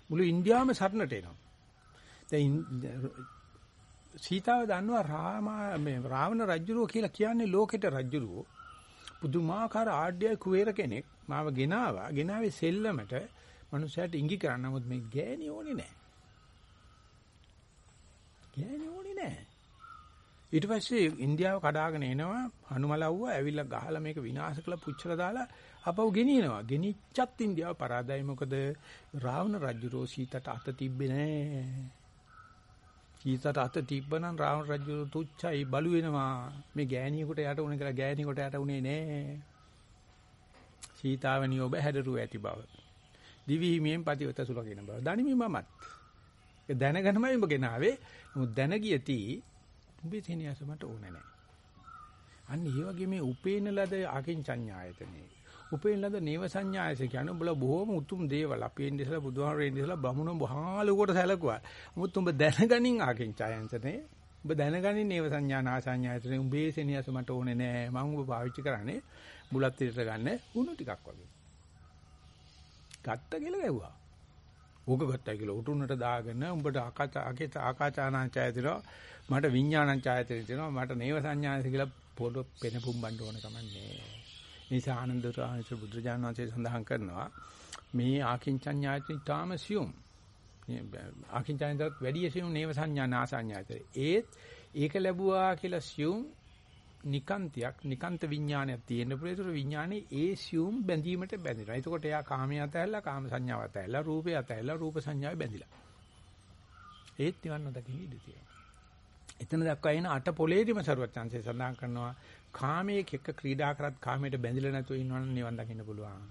මුළු ඉන්දියාවම සරණට එනවා. දැන් සීතාව දන්නවා රාමා මේ රාවණ රජුරෝ කියලා කියන්නේ ලෝකෙට රජුරෝ පුදුමාකාර ආඩ්‍යයි කුවේර කෙනෙක් මාව ගෙනාවා. ගෙනාවේ සෙල්ලමට මනුස්සයාට ඉඟි කරන්න. නමුත් මේ ගෑණි ඕනේ නැහැ. ගෑණි ඕනේ නැහැ. ඊට පස්සේ ඉන්දියාව කඩාගෙන එනවා හනුමලව්ව ඇවිල්ලා ගහලා මේක විනාශ කළා පුච්චලා දාලා අපව ගෙනියනවා ගෙනිච්චත් ඉන්දියාව පරාදයි මොකද රාවණ රජුරෝ සීතට අත තිබ්බේ නෑ සීතට අත තිබ්බනම් රාවණ රජුරෝ තුච්චයි බලු වෙනවා. මේ ගෑණියෙකුට යට උනේ කියලා ගෑණියෙකුට යට උනේ නෑ. සීතාවනි ඔබ හැදරුව ඇති බව. දිවි හිමියෙන් පතිවත සුලකින බව. දනිමි මමත්. ඒ දැනගෙනමයි ඔබ ගෙනාවේ. නමුත් දැන ගියති උඹේ තේනියස මට ඕනේ නැහැ. අන්න ඒ වගේ මේ උපේන ලද අකින්චඤ්ඤායතනේ. උපේන ලද නේව සංඥායස කියන්නේ උඹලා බොහොම උතුම් දේවල්. අපි එන්නේ ඉස්සලා බුදුහාමරේ එන්නේ ඉස්සලා බමුණ බහාලුකට සැලකුවා. මුත් උඹ දැනගනින් අකින්චයන්තනේ. උඹ දැනගනින් නේව සංඥා නාසඤ්ඤායතනේ. උඹේ තේනියස මට ඕනේ නැහැ. මම උඹ පාවිච්චි කරන්නේ බුලත් ඉරට ගන්න උණු ටිකක් වගේ. ගත්ත කියලා ගැව්වා. ඕක ගත්තයි කියලා උටුන්නට දාගෙන උඹට ආකාච ආකාචානාචාය දිනවා මට විඥානං ඡායතනෙ තියෙනවා මට නේව සංඥානස කියලා පොඩ පෙන පුම්බන්න ඕන කමන්නේ. නිසා ආනන්ද රාජ බුදුරජාණන් වහන්සේ සඳහන් කරනවා මේ ආකින්චඤ්ඤායතන තාමසියුම්. ආකින්චඤ්ඤායතනත් වැඩි සියුම් නේව සංඥා නාසඤ්ඤායතන. ඒත් ඒක ලැබුවා කියලා සියුම් නිකාන්තයක් නිකාන්ත විඥානයක් තියෙන පුරේතර විඥානේ ඒ සියුම් බැඳීමට බැඳිනවා. එතකොට එයා කාමයේ අතහැරලා කාම සංඥාව අතහැරලා රූපේ අතහැරලා රූප සංඥාවේ බැඳිලා. ඒත් නිවන් නොදකින්න ඉඩ තියෙනවා. එතන දක්වා එන අට පොලේදිම සරුවචාන්සේ සඳහන් කරනවා කාමයේ එක්ක ක්‍රීඩා කරත් කාමයට බැඳිලා නැතුව ඉන්නවනම් නිවන් දකින්න පුළුවන්.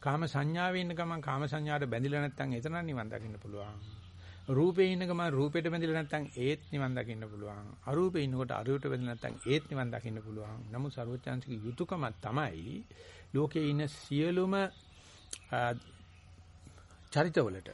කාම සංඥාවේ ඉන්න ගමන් කාම සංඥාවට බැඳිලා නැත්නම් එතන නිවන් දකින්න පුළුවන්. රූපේ ඉන්න ගමන් රූපයට බැඳිලා නැත්නම් ඒත් නිවන් දකින්න පුළුවන්. අරූපේ ඉන්නකොට අරූපයට බැඳිලා නැත්නම් ඒත් නිවන් දකින්න පුළුවන්. නමුත් සරුවචාන්සේගේ යුතුයකම තමයි ලෝකේ ඉන්න සියලුම චරිතවලට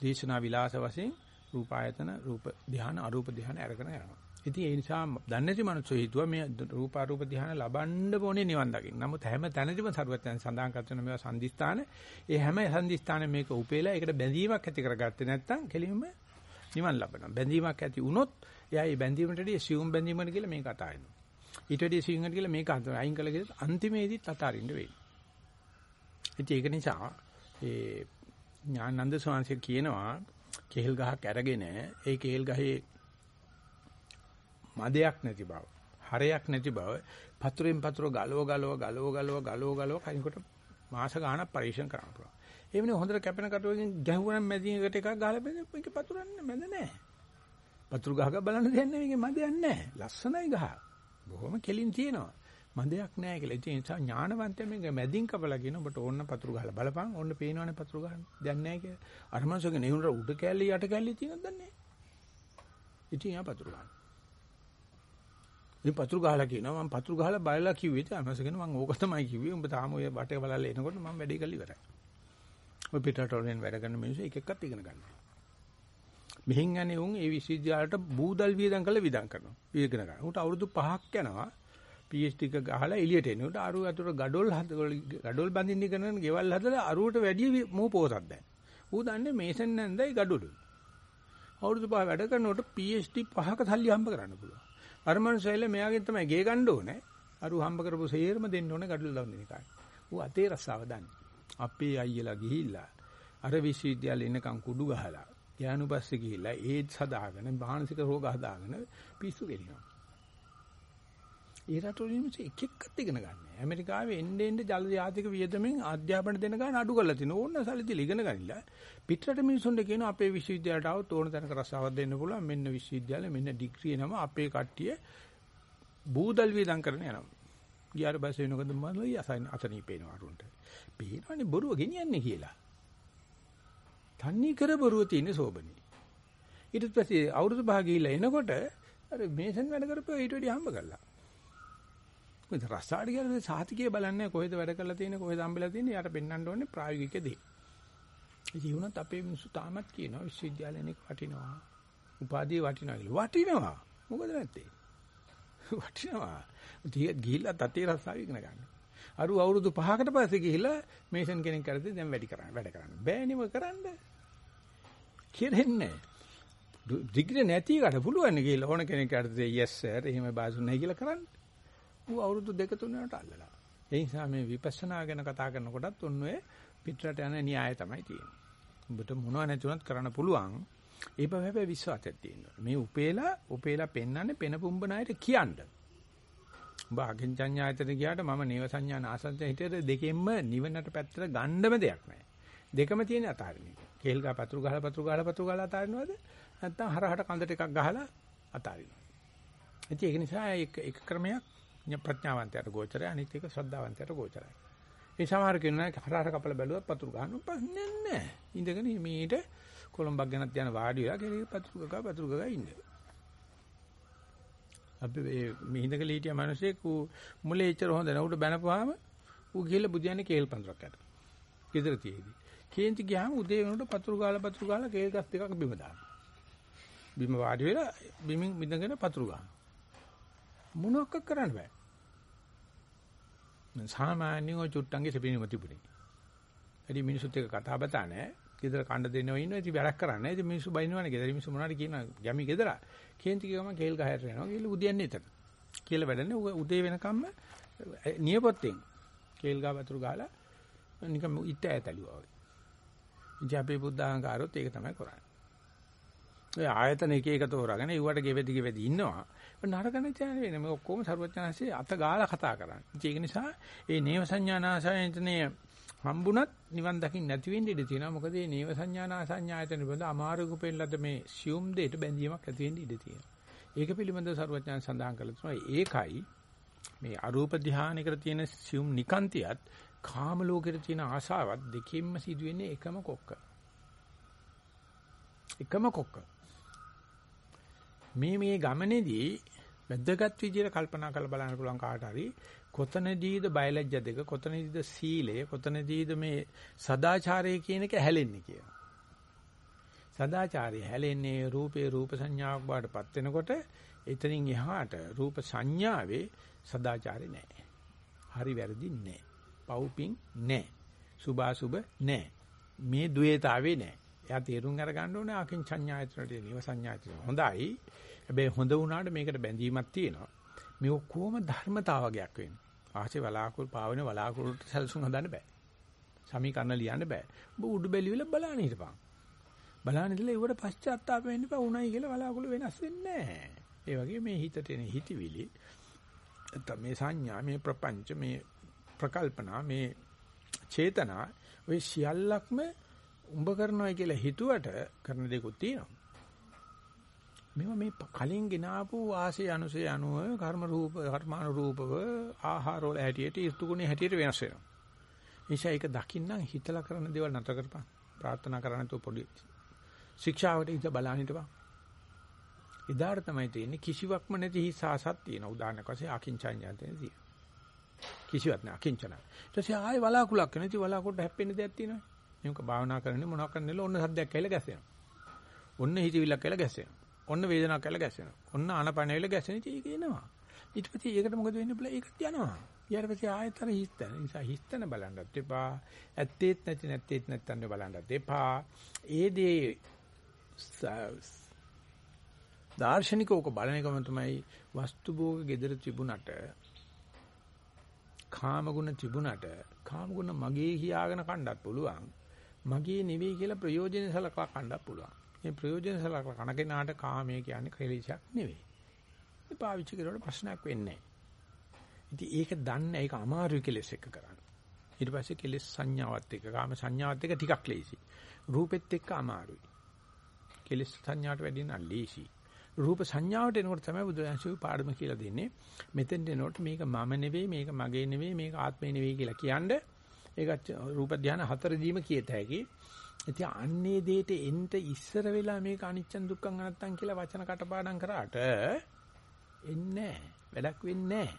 දේශනා විලාස වශයෙන් රූපායතන රූප ධ්‍යාන අරූප ධ්‍යාන අරගෙන යනවා. ඉතින් ඒ නිසා දන්නේ නැති මිනිස්සු හිතුවා මේ රූපාරූප ධ්‍යාන ලබන්න ඕනේ නිවන් දකින්න. නමුත් හැම තැනදීම සරුවත්යන් සඳහන් කරන මේවා සංදිස්ථාන. ඒ හැම සංදිස්ථානෙ මේක උපේලා ඒකට බැඳීමක් ඇති කරගත්තේ නැත්නම් කෙලින්ම නිවන් ලබනවා. බැඳීමක් ඇති වුණොත් එයා ඒ බැඳීමටදී සියුම් බැඳීමකට කියලා මේක අතාරිනවා. ඊට වැඩි සියුම්කට කියලා මේක අයින් කළා කියලා අන්තිමේදීත් අතාරින්න වෙන්නේ. ඉතින් ඒක නිසා ඒ ඥානන්ද ස්වාමීන් කියනවා කෙහෙල් ගහක් අරගෙන ඒ කෙහෙල් ගහේ මදයක් නැති බව, හරයක් නැති බව පතුරෙන් පතුර ගලව ගලව ගලව ගලව ගලව ගලව කයින්කොට මාස ගාණක් පරීක්ෂණ කරන්න පුළුවන්. ඒ වෙනේ හොඳට කැපෙන කටුවකින් ගැහුවනම් මැදින් එකට එකක් ගහලා බෙද මේක පතුරන්නේ මැද නැහැ. පතුරු ගහක බලන්න දෙයක් නැහැ මේකේ මදයක් නැහැ. ලස්සනයි ගහ. බොහොම කෙලින් තියෙනවා. මදයක් නැහැ කියලා. ඒ නිසා ඥානවන්තය මේක මැදින් කපලා කියන ඔබට ඕන්න පතුරු ගහලා බලපන්. ඕන්න පේනවනේ පතුරු ගහන්න. දැන් නැහැ කියලා. අර මනසගේ නෙහුනර උඩ කැල්ලි යට කැල්ලි තියෙනවද දන්නේ නැහැ. ඉතින් යා පතුරු ගන්න. මේ පතුරු ගහලා කියනවා මම පතුරු ගහලා බලලා කිව්වේ ඉතින් අමසගෙන මම ඕක තමයි කිව්වේ උඹ තාම ඔය වටේ බලලා එනකොට මම වැඩේ කරලා ඉවරයි. ඔය පිටරට වලින් වැඩ කරන මිනිස්සු එක එකක්වත් ඉගෙන ගන්නවා. මෙහෙන් යන්නේ උන් ඒ විශ්වවිද්‍යාලයට බූදල් වියදම් කරලා විදම් කරනවා. ඉගෙන ගන්න. උන්ට අවුරුදු 5ක් යනවා. PhD එක ගහලා එළියට එන. උන්ට අරු අතට gadol gadol බඳින්න ඉගෙන ගෙවල් හදලා අරුවට වැඩි මෝ පොසක් දැන්. ඌ දන්නේ මේසන් නැන්දයි gadolu. අවුරුදු 5 වැඩ කරනකොට PhD 5ක සල්ලි හම්බ කරන්න පුළුවන්. අර මනුස්සයල මෙයාගෙන් තමයි ගේ ගන්න ඕනේ. අරු හම්බ කරපු සේරම දෙන්න ඕනේ gadol දාන්න එකයි. ඌ අතේ රස්සාව දන්නේ. අපේ අයියලා ගිහිල්ලා අර විශ්වවිද්‍යාලේ ඉන්නකම් කුඩු ගහලා ඥානුපස්සේ ගිහිල්ලා ඒඩ්ස් හදාගෙන මානසික රෝග හදාගෙන පිස්සු ගෙනියනවා. ඒ රටවලින් එක එක්කත් ඉගෙන ගන්න. ඇමරිකාවේ එන්නේ එන්නේ ජල ජාතික වියදමෙන් අධ්‍යාපන දෙන ගාන අඩු කරලා තිනවා. ඕන්න සල්ලි ඉගෙන ගන්නilla. පිටරට මිනිසුන්ට කියනවා අපේ විශ්වවිද්‍යාලයට આવත් ඕන තැනක රසාවක් දෙන්න පුළුවන්. මෙන්න විශ්වවිද්‍යාලෙ මෙන්න ඩිග්‍රී නම අපේ කට්ටිය බූදල් වියදම් කරන යනවා. ගියාට පස්සේ වෙනකොද මම අසයින් අසනීපේනවා අරුන්ට. පේනවනේ බොරුව ගෙනියන්නේ කියලා. තන්නේ කර බොරුව තියෙන සෝබනේ. ඊට පස්සේ අවුරුදු පහ ගිහිල්ලා එනකොට අර මේසන් වැඩ කරපුවා ඊට වැඩි හම්බ කළා. මොකද රස්සාට කියලා සාතිකය බලන්නේ කොහෙද වැඩ කරලා තියෙන්නේ කොහෙද හම්බෙලා තියෙන්නේ යාට පෙන්වන්න ඕනේ ප්‍රායෝගික දේ. ඒ වුණත් අපේ මිනිස්සු තාමත් කියනවා විශ්වවිද්‍යාලෙනික වටිනවා. උපාධිය වටිනවා කියලා. වටිනවා. මොකද නැත්තේ? වටිනවා. ටිකක් ගිහිල්ලා තතේ රස්සාව ඉගෙන ගන්න. අරු අවුරුදු 5කට පස්සේ ගිහිල්ලා මේසන් කෙනෙක් කරද්දී දැන් වැඩි කරන්න වැඩ කරන්න. බෑනිම කරන්න. කෙරෙන්නේ ඩිග්‍රී නැති එකට පුළුවන් කියලා ඕන කෙනෙක් කරද්දී yes sir එහෙම බාසු නැහැ කියලා කරන්න. ඌ අවුරුදු දෙක තුන යනට අල්ලලා. ඒ නිසා මේ විපස්සනා ගැන කතා කරනකොටත් ඔන්න ඔය පිටරට යන න්‍යාය තමයි තියෙන්නේ. උඹට මොනව නැතුණත් කරන්න පුළුවන්. ඒ බව හැබැයි විශ්වාසයක් තියෙනවා. මේ උපේලා උපේලා පෙන්වන්නේ පෙන පුම්බනායට කියන්නේ. උඹ අගින්චඤ්ඤායතන ගියාට මම නේව සංඥා නාසංච හිතේද දෙකෙන්ම නිවනට පැත්තට ගන්නම දෙයක් නැහැ. දෙකම තියෙන අතාරිනේ. කේල් ගහ පතුරු ගහලා පතුරු ගහලා පතුරු ගහලා අතාරිනවද? නැත්නම් හරහට කන්දට එකක් ගහලා අතාරිනවා. ඉතින් ඒක නිසා එක එක ක්‍රමයක් ප්‍රඥාවන්තයට ගෝචරයි අනිත් එක ශ්‍රද්ධාවන්තයට ගෝචරයි. ඒ සමහර කෙනා හරහට කපලා බැලුවත් පතුරු ගන්න පස්සේ නැහැ. ඉඳගෙන මේට කොළඹක් ගැනත් යන වාඩි වෙලා කෙනෙක් පතුරු ගගා පතුරු ගගා ඉන්නේ. අපි මේ හිඳකල හිටිය මිනිස්සෙක් ඌ මුලේ ඉච්චර හොඳ නැහැ. උඩ බැනපුවාම ඌ ගිහලා බුදියන්නේ කේල් පඳුරක් යට. ගෙදර තියේදී. කේන්ති ගියාම උදේ වෙනකොට පතුරු ගාලා පතුරු ගාලා කේල් ගස් දෙකක් බිම දානවා. බිම වාඩි වෙලා බිමින් බින්දගෙන පතුරු ගන්නවා. මොනවක් කරන්න බෑ. සාමාන්‍යව චුට්ටන්ගේ සෙපිනීම තිබුණේ. එදි මිනිසුත් එක්ක කතා බතා නැහැ. ගෙදර කණ්ඩ දෙනව ඉන්නවා. ඉතින් වැඩක් කරන්නේ. ඉතින් මිනිස්සු බයිනවනේ. ගෙදර මිනිස්සු මොනවද කියනවා? ගැමි ගෙදර. කේන්ති ගම කේල් ගහයට යනවා. කේල් උදියන්නේ එතන. කියලා වැඩන්නේ උදේ වෙනකම්ම නියපොත්තෙන් කේල් ගහ වතුරු ගහලා නිකන් ඉත ඇතලුවා වගේ. ඉතින් අපේ බුද්ධ අහංකාරොත් ඒක තමයි කරන්නේ. ඔය ආයතන එක එක තෝරාගෙන ඒවට ගෙවෙදි ගෙවෙදි ඉන්නවා. නරක නැති නෙවෙයි මේ ඔක්කොම ਸਰවඥාන්සේ අත ගාලා කතා කරන්නේ. ඒක නිසා ඒ නේව සංඥානාසයන්තනේ හම්බුණත් නිවන් දකින්න නැති වෙන්න ඉඩ තියෙනවා. මොකද මේ නේව සංඥානාසඤ්ඤායතන වල අමාරුක පෙන්නලද මේ සියුම් දෙයට බැඳීමක් ඇති වෙන්න ඉඩ තියෙනවා. ඒක පිළිබඳව ਸਰවඥාන් සඳහන් කළා තියෙනවා. ඒකයි මේ අරූප ධානයකට තියෙන සියුම් නිකාන්තියත් කාම ලෝකෙට තියෙන ආශාවත් දෙකෙන්ම සිදුවෙන්නේ එකම කොක්ක. එකම කොක්ක. මේ මේ ගමනේදී වැදගත් විදිහට කල්පනා කරලා බලන්න පුළුවන් කාට හරි කොතනදීද බයලජ්‍ය දෙක කොතනදීද සීලය කොතනදීද මේ සදාචාරය කියන එක හැලෙන්නේ කියලා. සදාචාරය හැලෙන්නේ රූපේ රූප සංඥාවක් බාටපත් වෙනකොට එතනින් එහාට රූප සංඥාවේ සදාචාරය නැහැ. හරි වැරදි නැහැ. පව්පින් නැහැ. සුභාසුභ නැහැ. මේ द्वේතාවේ නැහැ. එයා තේරුම් අර ගන්න ඕනේ අකින් සංඥායතනට නිව සංඥායතන. හොඳයි. හැබැයි හොඳ වුණාට මේකට බැඳීමක් තියෙනවා. මේ ඔක්කොම ධර්මතාවයක් වෙන්නේ. ආශේ වලාකුළු පාවෙන වලාකුළුට සැලසුම් හදන්න බෑ. සමීකරණ ලියන්න බෑ. ඔබ උඩු බැලිවිල බලන්න හිටපන්. බලන්න ඉඳලා ඒවට පශ්චාත්තාප වෙන්න එපා. උණයි කියලා වලාකුළු වෙනස් වෙන්නේ නැහැ. ඒ වගේ මේ හිතට එන හිතවිලි මේ සංඥා මේ ප්‍රපංච මේ ප්‍රකල්පනා මේ චේතනා ඔය සියල්ලක්ම උඹ කරනවා කියලා හිතුවට කරන දේකුත් තියෙනවා. මේවා මේ කලින් ගෙනාවු වාසේ අනුසේ අනුව කර්ම රූප කර්මානු රූපව ආහාර වල හැටියට ඍතු ගුණේ හැටියට වෙනස් වෙනවා. නිසා ඒක දකින්නම් හිතලා කරන දේවල් නතර කරපන්. ප්‍රාර්ථනා කරන්න තු පොඩි ශික්ෂාවට ඉඳ බලන්න හිටපන්. ඉදාර තමයි තියෙන්නේ කිසිවක්ම නැති හිසාසක් තියෙන උදාහරණයක් වශයෙන් අකින්චඤ්ඤයන් තියෙන. කිසිවක් නෑ අකින්චන. ඊට පස්සේ ආයෙ වලාකුලක් නැති වලාකුලට හැප්පෙන්න දෙයක් තියෙනවා. මේක භාවනා කරන්නේ මොනවක් කරන්නේල ඔන්න සද්දයක් කියලා ගැස්සෙනවා. ඔන්න හිතවිල්ලක් කියලා ගැස්සෙනවා. ඔන්න වේදනාවක් කියලා ගැස්සෙනවා. ඔන්න ආනපනෙවිල ගැස්සෙන ඉතින් ඒක එනවා. ඊට පස්සේ ඒකට මොකද වෙන්නේ බලා ඒකට යනවා. ඊට පස්සේ ආයතර හිස්තන. නිසා හිස්තන බලන්නත් එපා. ඇත්තේත් නැති නැත්තේත් නැත්තන් බලන්නත් එපා. ඒ දේ දාර්ශනිකවක බලන එකම තමයි වස්තු භෝග gedara තිබුණට කාමගුණ තිබුණට කාමගුණ මගේ කියාගෙන කණ්ඩත් පුළුවන්. මගේ නෙවෙයි කියලා ප්‍රයෝජන සලකලා කණ්ඩක් පුළුවන්. මේ ප්‍රයෝජන සලකලා කන කෙනාට කාමයේ කියන්නේ කෙලෙසක් නෙවෙයි. මේ පාවිච්චි කරනකොට ප්‍රශ්නයක් වෙන්නේ නැහැ. ඉතින් ඒක දන්න ඒක අමාරුයි කෙලෙස් එක්ක කරන්න. ඊට පස්සේ කෙලෙස් සංඥාවත් එක්ක කාම සංඥාවත් එක්ක ටිකක් ලේසි. රූපෙත් එක්ක අමාරුයි. කෙලෙස් සංඥාවට වැඩි නම් ලේසි. රූප සංඥාවට එනකොට තමයි බුදුරජාණන් පාඩම කියලා දෙන්නේ. මෙතෙන් එනකොට මේක මම නෙවෙයි, මේක මගේ නෙවෙයි, මේක ආත්මේ නෙවෙයි කියලා කියන්නේ ඒකත් රූප ධානය හතරදීම කියත හැකි. ඉතින් අන්නේ දෙයට එන්න ඉස්සර වෙලා මේක අනිච්චන් දුක්ඛං අනත්තං කියලා වචන කටපාඩම් කරාට එන්නේ වැඩක් වෙන්නේ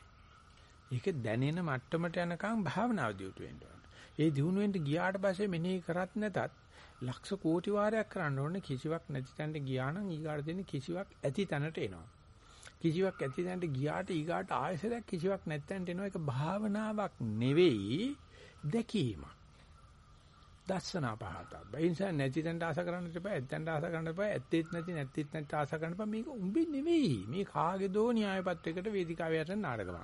ඒක දැනෙන මට්ටමට යනකම් භාවනාව දියුතු වෙන්න ඒ දියුණු වෙන්න ගියාට පස්සේ මෙනෙහි කරත් නැතත් ලක්ෂ කෝටි වාරයක් කරන්න ඕනේ කිසිවක් නැති තැනට ගියා නම් ඊගාට දෙන්නේ කිසිවක් ඇති තැනට එනවා. කිසිවක් ඇති තැනට ගියාට ඊගාට ආයසරයක් කිසිවක් නැති තැනට එනවා. ඒක භාවනාවක් නෙවෙයි දැකීමක්. දස්සනා පහතක්. ඒ නිසා නැති තැනට ආස කරන්න එපා, ඇත්තන්ට ආස කරන්න එපා, ඇත්තෙත් නැති නැත්තිත් නැති ආස කරන්න එපා. මේක උඹේ නෙවෙයි. මේ කාගේදෝ න්‍යායපත්‍රයකට වේදිකාවේ යට නාටකමක්.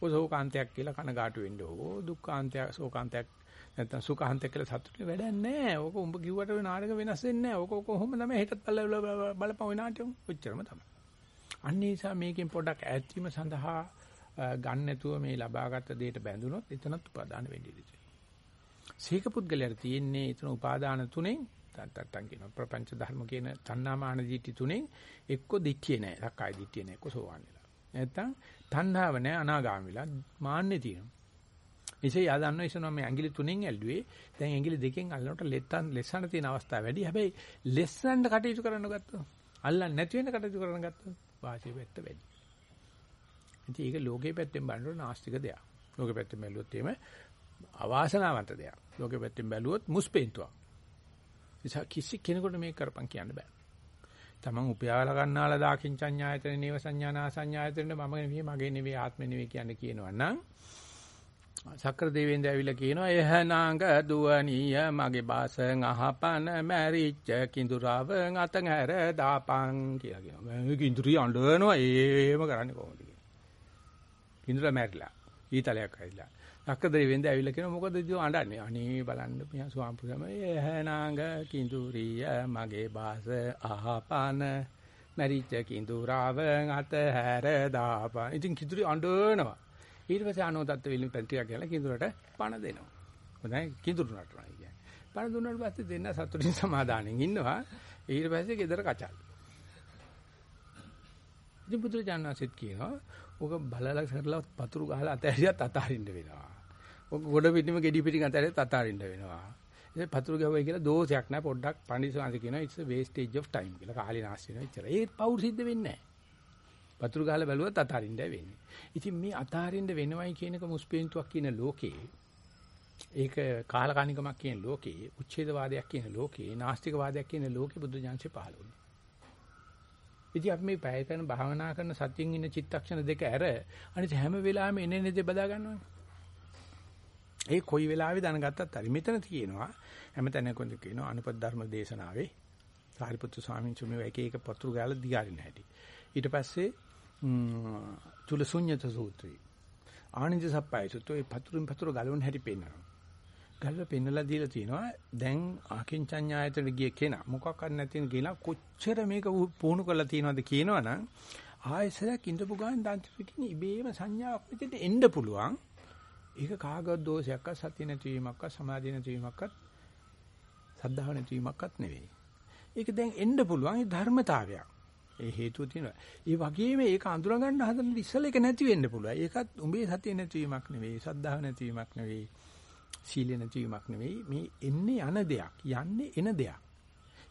ඔය ශෝකාන්තයක් කියලා කනගාටු වෙන්න ඕ දුක්ඛාන්තයක් ශෝකාන්තයක් නැත්නම් සුඛාන්තයක් කියලා සතුටු වැඩක් නැහැ. ඕක උඹ කිව්වට ඔය නාටක වෙනස් වෙන්නේ නැහැ. ඕක කොහොම තමයි හෙටත් බලපන් ඔය නාටකෙම. ඔච්චරම තමයි. අන්න ඒ නිසා මේකෙන් පොඩක් ඈත් වීම සඳහා ගන්න නැතුව මේ ලබාගත් දෙයට බැඳුනොත් එතනත් උපාදාන වෙන්නේ ඉතින්. සීක පුද්ගලයාට තියෙන්නේ එතන උපාදාන තුනෙන් තත්තන් කියන ප්‍රපංච ධර්ම කියන තණ්හාමාන දිට්ඨි තුනෙන් එක්ක දිට්ඨිය නැහැ. සක්කාය දිට්ඨිය නැහැ. එක්ක සෝවාන් වෙලා. නැත්තම් තණ්හාව නැහැ අනාගාම වෙලා මාන්නේ තියෙනවා. එසේ යා දන්නවා ඉස්සනවා මේ ඇඟිලි තුනෙන් ඇල්ලුවේ. දැන් ඇඟිලි දෙකෙන් අල්ලනකොට ලෙත්තන් ලෙස්සන තියෙන අවස්ථාව වැඩි. හැබැයි ලෙස්සන්න කටයුතු කරන්න ගත්තොත් අල්ලන්නේ නැති වෙන කටයුතු කරන්න ගත්තොත් වාසිය පැත්ත වැඩි. ඉතින් ඒක ලෝකේ පැත්තෙන් බලනකොට නාස්තික දෙයක්. ලෝකේ පැත්තෙන් බැලුවොත් එහෙම අවාසනාවන්ත දෙයක්. ලෝකේ පැත්තෙන් බැලුවොත් මුස්පේන්තුවක්. නිසා කිසි කෙනෙකුට මේක කරපන් කියන්න බෑ. තමන් උපයාල ගන්නාලා දාකින් සංඥායතන නේව සංඥානා සංඥායතන මම නෙවෙයි මගේ නෙවෙයි ආත්මෙ නෙවෙයි කියන්නේ කියනවා නම් සක්‍ර දෙවියන්ද ඇවිල්ලා කියනවා එහනාංග දුවනීය මගේ බාසං අහපන මැරිච්ච කිඳුරාව අතන් හැර දාපන් කියලා කියනවා. මේ කිඳුරිය අඬනවා ඒම කරන්නේ කොහොමද කිඳුරා මැරිලා. ඊතලයක් ඇවිල්ලා. සක්‍ර දෙවියන්ද ඇවිල්ලා කියනවා මොකද ඉතින් අඬන්නේ? අනේ බලන්න මියා ස්වාම්පුරම එහනාංග කිඳුරිය මගේ බාස අහපන මැරිච්ච කිඳුරාව අත හැර දාපන්. ඉතින් කිඳුරිය අඬනවා. ඊට පස්සේ අනෝදත්ත විලින් පැටියක් කියලා කිඳුරට පණ දෙනවා. හොඳයි කිඳුරු නටනවා කියන්නේ. පණ දුන්නාට පස්සේ දෙන්න සතුටින් සමාදානෙන් ඉන්නවා. ඊට පස්සේ ගෙදර කචල්. ඉතින් පුදුරජානසිට කියනවා ඔක බලලා කරලා පතුරු ගහලා අතහැරියත් අතහරින්න වෙනවා. ඔක ගොඩ පිටිම ගෙඩි පිටින් අතහැරියත් අතහරින්න වෙනවා. ඉතින් පතුරු ගැවුවයි කියලා දෝෂයක් නෑ පොඩ්ඩක් පඬිස්සවාංශ කියනවා it's a wastage of time කියලා කාලේ නාස්ති වෙනවා. එච්චර. ඒත් පවුල් සිද්ධ වෙන්නේ නෑ. වතුරු ගහලා බැලුවත් අතාරින්නයි වෙන්නේ. ඉතින් මේ අතාරින්න වෙනවයි කියන එක මුස්පේන්තුවක් කියන ලෝකේ ඒක කාලකණිකමක් කියන ලෝකේ උච්ඡේදවාදයක් කියන ලෝකේ නාස්තිකවාදයක් කියන ලෝකේ බුදු ජානසෙ පහළ වුණා. ඉතින් අපි මේ පැය කරන භාවනා කරන සතියින් ඉන්න චිත්තක්ෂණ දෙක ඇර අනිත් හැම වෙලාවෙම එන එන දේ බදා ගන්නවනේ. ඒ කොයි වෙලාවෙ දැනගත්තත් හරි මෙතන තියෙනවා හැමතැනකම කියනවා අනුපත් ධර්ම දේශනාවේ සාරිපුත්තු ස්වාමීන් වහන්සේ එක එක පතුරු ගාලා දිගාරින්න හැටි. ඊට පස්සේ චුලසුඤ්ඤත සූත්‍රය. ආනන්ද සප්පයි සූත්‍රය පතුරුන් පතුරු ගලවන හැටි පෙන්නනවා. ගල්ව පෙන්නලා දීලා තිනවා දැන් ආකින්චඤ්ඤායතන ගිය කෙනා මොකක් අර නැතින කියලා කොච්චර මේක පුහුණු කරලා තියනවද කියනවනම් ආයෙසරක් ඉඳපු ගමන් දන්තිපිටින් ඉබේම සංඥාවක් මෙතෙන්ට එන්න පුළුවන් ඒක කාගවත් දෝෂයක්වත් සතිය නැතිවීමක්වත් සමාධිය නැතිවීමක්වත් සද්ධාව නැතිවීමක්වත් නෙවෙයි ඒක දැන් එන්න පුළුවන් ඒ ධර්මතාවයක් ඒ හේතුව තියෙනවා. ඒ වගේම ඒක අඳුර ගන්න හදන ඉස්සෙල්ලා ඒක නැති වෙන්න පුළුවන්. ඒකත් උඹේ සතිය නැතිවීමක් නෙවෙයි, සද්ධාව නැතිවීමක් නෙවෙයි, සීල නැතිවීමක් නෙවෙයි. මේ එන්නේ යන දෙයක්, යන්නේ එන දෙයක්.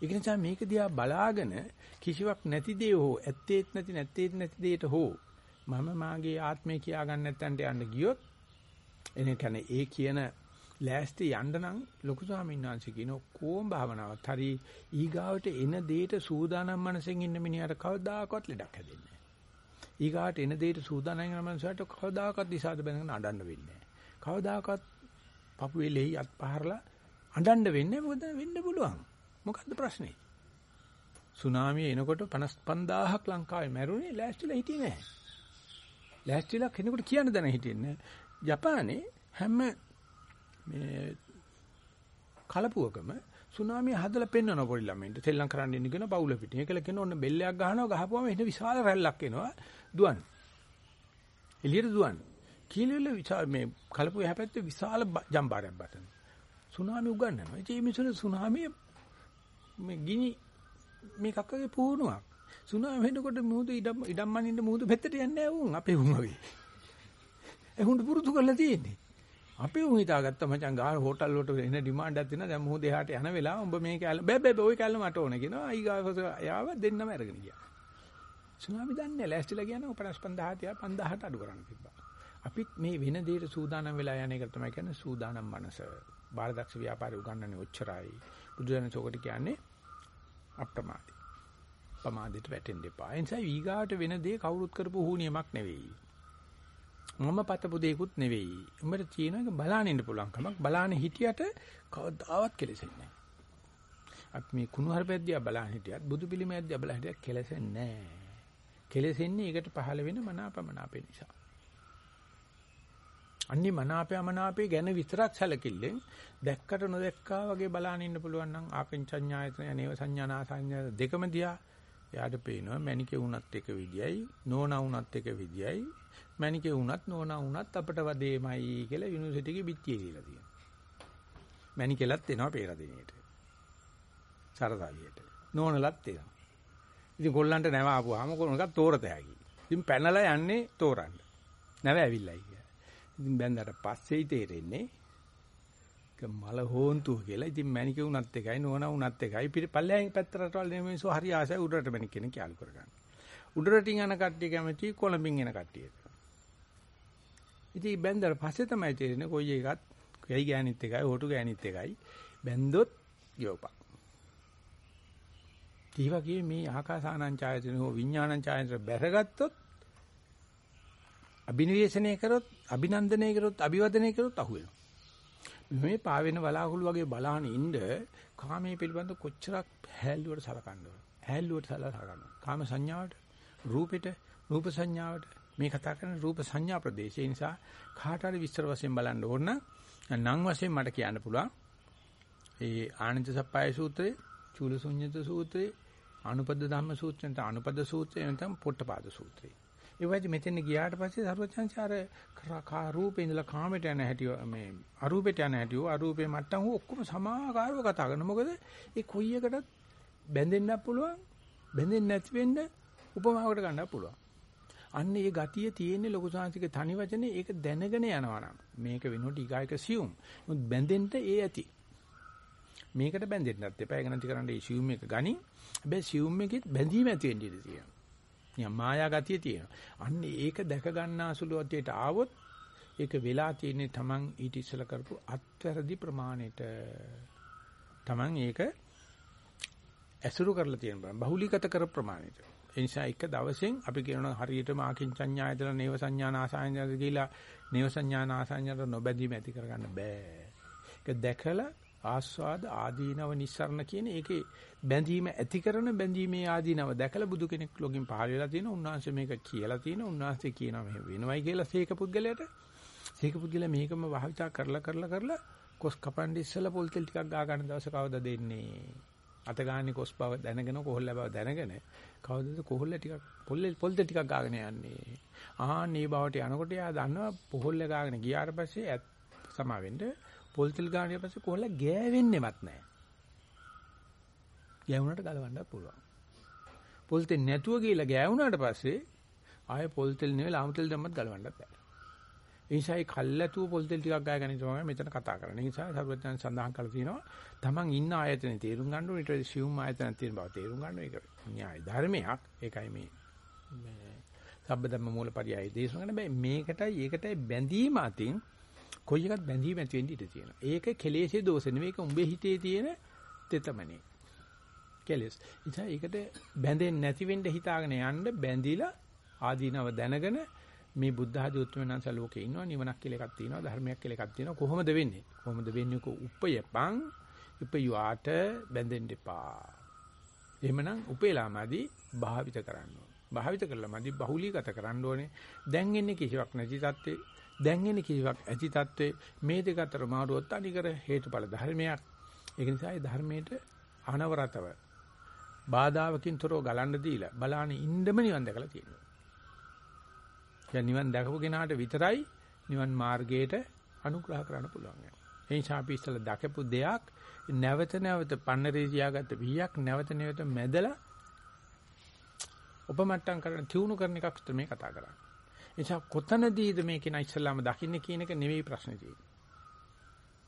ඒක නිසා මේක දිහා බලාගෙන කිසිවක් නැති දේ හෝ ඇත්තේත් නැති නැත්තේත් නැති දෙයට හෝ මම මාගේ ආත්මය කියා ගන්න නැත්තන්ට යන්න ගියොත් එනේ කියන්නේ ඒ කියන ලෑස්ති යන්න නම් ලොකු ස්වාමීන් වහන්සේ කියන කොම් භාවනාවත් හරි ඊගාවට එන දෙයට සූදානම් මනසෙන් ඉන්න මිනිහට කවදාකවත් ලෙඩක් හැදෙන්නේ නැහැ. ඊගාවට එන දෙයට සූදානම් වෙන මනසට කවදාකවත් දිසාද බැලගෙන අඬන්න වෙන්නේ නැහැ. කවදාකවත් පපුවේ ලෙහි අත් පහරලා අඬන්න වෙන්නේ මොකද වෙන්න පුළුවන්. මොකද්ද ප්‍රශ්නේ? සුනාමිය එනකොට 55000ක් ලංකාවේ මැරුණේ ලෑස්තිලා හිටියේ නැහැ. ලෑස්තිලා කෙනෙකුට කියන්න දැන හිටියේ නැහැ. ජපානයේ හැම මේ කලපුවකම සුනාමිය හදලා පෙන්වන පොඩි ළමයින්ට සෙල්ලම් කරන්න ඉන්න කියන බවුල පිටින්. ඒකල කියන ඔන්න බෙල්ලයක් ගහනවා ගහපුවම එන විශාල රැල්ලක් එනවා දුවන්. එළියට දුවන්. කීලෙල විශාල මේ කලපුව හැපැත්තේ විශාල ජම්බාරයක් බතන. සුනාමිය උගන්වනවා. ඉතින් මේ මිනිස්සුන සුනාමිය මේ ගිනි මේ කක්කගේ පුහුණුවක්. සුනාමිය වෙනකොට මුහුද ඉඩම් ඉඩම් මනින්න මුහුද පැත්තට යන්නේ නැහැ උන් අපේ උන් වගේ. ඒ හුඟ පුරුදු කරලා තියෙන්නේ. අපි උන් හිතාගත්ත මචං ගාන හෝටල් වලට එන ඩිමාන්ඩ් එකක් තියෙනවා. දැන් මොහොත එහාට යන වෙලාව උඹ මේක බෑ බෑ ඔය කැල්ල මට ඕන කියනවා. අයිගාවස යාව දෙන්නම අරගෙන ගියා. සුනාමි දන්නේ ලෑස්තිලා කියන්නේ 55000 5000ට අඩු කරන්න තිබ්බා. අපිත් මේ වෙන දෙයට සූදානම් වෙලා යන එක තමයි කියන්නේ සූදානම් මනස. බාලදක්ෂ ව්‍යාපාරي උගන්වන්නේ ඔච්චරයි. බුදුදහම සෝකට කියන්නේ අප්‍රමාදී. පමාදයට වැටෙන්න එපා. එනිසා ඊගාට වෙන දේ කවුරුත් කරපු හුනියමක් නෙවෙයි. මම පතපු දෙයක්ුත් නෙවෙයි. උඹට තියෙන එක බලාගෙන ඉන්න පුළුවන් කමක්. බලාගෙන හිටියට කවදාවත් කෙලෙසෙන්නේ නැහැ. අපි මේ කුණු හරපැද්දියා බලාගෙන හිටියත් බුදු පිළිමයක්දියා බලාගෙන හිටියත් කෙලෙසෙන්නේ නැහැ. කෙලෙසෙන්නේ ඒකට පහළ වෙන මනාපමනාපේ නිසා. අන්නේ මනාපය මනාපේ ගැන විතරක් සැලකිල්ලෙන් දැක්කට නොදැක්කා වගේ බලාගෙන ඉන්න පුළුවන් නම් ආකින්චඤ්ඤායතන නේව සංඥානා සංඥා දෙකම දිහා එයාට පේනවා මැනිකේ වුණත් එක විදියයි නෝනා වුණත් එක විදියයි මැනිකේ වුණත් නෝනා වුණත් අපට වදේමයි කියලා යුනිවර්සිටි එකේ පිටියේ දීලා තියෙනවා. මැනිකෙලත් එනවා පේරදිනේට. සරදාලියට. නෝනලත් එනවා. ඉතින් ගොල්ලන්ට නැව ආපුවාම කොනකක් තෝරතෑගි. ඉතින් පැනලා යන්නේ තෝරන්න. නැව ඇවිල්ලායි කියලා. ඉතින් බැන්දට පස්සේ තේරෙන්නේ මල හෝන්තුව කියලා. ඉතින් මැනිකේ වුණත් එකයි නෝනා වුණත් එකයි. පිට පල්ලෙහාන් පැත්තට වල මිනිස්සු හරි ආසයි උඩරට මැනික කෙනෙක් යාළු කරගන්න. උඩරටින් යන කට්ටිය කැමති කොළඹින් එන කට්ටියට. ඉතින් බැන්දර පස්සේ තමයි තේරෙන්නේ කොයි එකත් කොයි ගෑනිත් එකයි හොටු ගෑනිත් එකයි බැන්දොත් ගියෝපා. ඒ වගේ මේ ආකාසානං ඡායතන හෝ විඥානං ඡායතන බැරගත්තොත් අභිනිවේෂණය කරොත් අභිනන්දනය කරොත් අභිවදනය කරොත් අහුවෙනවා. මේ පාවෙන බලාකුළු වගේ බලාන ඉන්න කාමයේ පිළිබඳ කොච්චරක් හැල්ලුවට සලකන්නද? හැල්ලුවට සලකනවා. කාම සංඥාවට, රූපෙට, රූප සංඥාවට මේ කතා කරන රූප සංඥා ප්‍රදේශය නිසා කාට හරි විස්තර වශයෙන් බලන්න ඕන නම් වශයෙන් මට කියන්න පුළුවන්. ඒ ආනන්ද සප්පාය සූත්‍රය, චූලසුඤ්ඤත සූත්‍රය, අනුපද ධම්ම සූත්‍රය නැත්නම් අනුපද සූත්‍රය නැත්නම් පොට්ටපාද සූත්‍රය. ඒ වගේ මෙතෙන් ගියාට පස්සේ සර්වචන්චාර කා රූපේ ඉඳලා කාමයට යන හැටි මේ අරූපයට යන හැටි අරූපේ මට්ටම් ඔක්කොම සමාකාරව කතා කරනවා. මොකද ඒ කොයි එකටත් බැඳෙන්නත් පුළුවන්, බැඳෙන්නේ නැති වෙන්න උපමාවකට ගන්නත් පුළුවන්. අන්න ඒ ගතිය තියෙන්නේ ලොකු සාංශික තනි වචනේ ඒක දැනගෙන යනවා නම් මේක වෙනකොට ඊගායක සියුම්. මොකද බැඳෙන්න ඒ ඇති. මේකට බැඳෙන්නත් එපා. ඒක නැති කරන්න ඒ සියුම් එක ගනි. හැබැයි සියුම් එකෙත් බැඳීම ඇති වෙන්න ඉඩ තියෙනවා. නිකන් මායා ගතිය තියෙනවා. අන්න ඒක දැක ගන්නාසුළු අධ්‍යයට ආවොත් ඒක වෙලා තියෙන්නේ Taman ඊට ඉස්සලා කරපු අත්වැරදි ප්‍රමාණයට. Taman ඒක ඇසුරු කරලා තියෙන බහුලීගත කර ප්‍රමාණයට. ඒ නිසා එක දවසෙන් අපි කියනවා හරියටම ආකින්චඤ්ඤායතන නේව සංඥානාසඤ්ඤාද කියලා නේව සංඥානාසඤ්ඤාට නොබැඳීම ඇති කරගන්න බෑ. ඒක දැකලා ආස්වාද ආදීනව නිස්සරණ කියන ඒකේ බැඳීම ඇති කරන බැඳීමේ ආදීනව දැකලා බුදු කෙනෙක් ලෝකෙන් පහළ වෙලා තියෙන උන්වහන්සේ මේක කියලා තියෙන උන්වහන්සේ කියනවා මෙහෙම වෙනවයි කියලා සීක පුද්ගලයාට. සීක පුද්ගලයා මේකම භාවිතා කරලා කරලා කරලා කොස් කපන්නේ ඉස්සලා පොල් තෙල් ටිකක් ගා ගන්න දවස කවදද දෙන්නේ? අත ගාන්නේ කොස් බව දැනගෙන කොහොල්ල බව දැනගෙන කවදද කොහොල්ල ටිකක් පොල් පොල් තෙල් ටිකක් ගාගෙන යන්නේ ආන්නේ බවට යනකොට යා දන්නවා පොහොල්ල ගාගෙන ගියාට පස්සේ සමා වෙන්න පොල් තෙල් ගානේ පස්සේ කොහොල්ල ගෑවෙන්නේවත් නැහැ. ගෑවුනට ගලවන්නත් පුළුවන්. පොල් තෙල් නැතුව ගිහලා ගෑවුනාට පස්සේ ආයේ පොල් තෙල් නෙවෙයි ලාම් තෙල් දැම්මත් ගලවන්නත් බෑ. ඒ නිසා ඒ කල්ැතුව පොල් තෙල් ටිකක් ගාගෙන තමයි මෙතන කතා කරන්නේ. ඒ නිසා සර්වඥයන් සඳහන් කරලා තියෙනවා තමන් ඉන්න ආයතනේ තේරුම් ගන්න ඕනේ ඊට පස්සේ සිවුම් ආයතන තියෙන බව තේරුම් ගන්න ඒක න්‍යාය ධර්මයක්. ඒකයි මේ මේ සබ්බධම්ම මූලපරියයි දේශනා කරන බෑ මේකටයි ඒකටයි බැඳීම අතින් කොයි එකත් බැඳීම ඇති වෙන්න ඉඩ තියෙනවා. ඒක කෙලෙසේ දෝෂ නෙවෙයි ඒක උඹේ හිතේ තියෙන තෙතමනේ. කෙලස්. ඉතින් ඒකට බැඳෙන්නේ නැති වෙන්න හිතාගෙන යන්න බැඳිලා ආදීනව දැනගෙන මේ බුද්ධ ආදී උත්තරමනන්ස ලෝකේ ඉන්නවා නිවනක් කියලා එකක් තියෙනවා ධර්මයක් කියලා එකක් තියෙනවා. කොහොමද වෙන්නේ? කොහොමද වෙන්නේ? කො උපයපං උපයුවාට බැඳෙන්න එපා. එහෙමනම් උපේලාමදී භාවිත කරන්න ඕනේ. භාවිත කළාමදී බහුලීගත කරන්න ඕනේ. දැන් එන්නේ කිසිවක් නැති තත්ත්වේ දැන් එන්නේ කිසිවක් ඇති තත්ත්වේ මේ දෙක අතර මාරුවත් අනිකර හේතුඵල ධර්මයක්. ඒක නිසා ඒ ධර්මයට අනවරතව බාධාවකින් තොරව ගලන්න දීලා බලාන ඉන්නම නිවන් දැකලා තියෙනවා. දැන් නිවන් දැකපු කෙනාට විතරයි නිවන් මාර්ගයට අනුග්‍රහ කරන්න පුළුවන්. ඒ නිසා අපි ඉස්සලා දැකපු දෙයක් නැවත නැවත පන්නරේ තියාගත්ත පියක් නැවත නැවත මැදලා උපමට්ටම් කරන තියුණු කරන එකක් තමයි කතා කරන්නේ. ඒ නිසා කොතනදීද මේ කෙනා ඉස්සලාම දකින්නේ කියන එක නෙවෙයි ප්‍රශ්නේ තියෙන්නේ.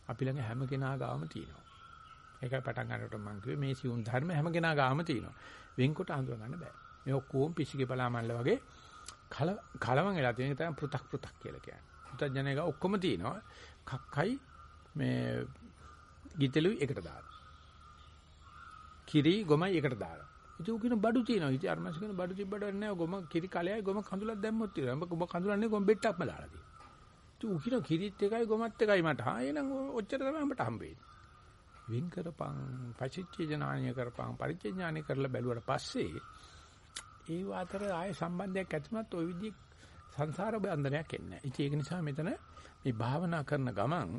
අපි ළඟ හැම කෙනා ගාම තියෙනවා. ඒකයි පටන් ගන්නකොට මම කිව්වේ මේ සියුම් ධර්ම හැම කෙනා ගාම තියෙනවා. වෙන්කොට අඳුර ගන්න බෑ. මේ ඔක්කොම පිසිගේ බලාමල්ල වගේ කල කලවම් වෙලා තියෙන එක තමයි පෘ탁 පෘ탁 කියලා කියන්නේ. පුතඥයක ඔක්කොම තියෙනවා. කක්කයි මේ ගිතලුයි එකට දානවා. කිරි ගොමයි එකට දානවා. ඉතින් ඌ කියන බඩු තියෙනවා. ඉතින් අර්මස් කියන බඩු තිබ්බට නෑ. ගොම කිරි කලයයි ගොම කඳුලක් දැම්මොත් තියෙනවා. ගොම කඳුලන්නේ ගොම බෙට්ටක්ම දාලා තියෙනවා. ඉතින් ඌ කියන කිරිත් එකයි ගොමත් එකයි මට. හා එහෙනම් ඔච්චර තමයි අපට හම්බ වෙන්නේ. වින් කරපං පටිච්ච ඥානය කරපං පරිච්ඡ ඥානය කරලා බැලුවට පස්සේ ඒ අතර ආයේ සම්බන්ධයක් ඇතිවෙනත් ওই විදිහ සංසාර බන්ධනයක් එන්නේ නැහැ. ඒක නිසා මෙතන මේ භාවනා කරන ගමන්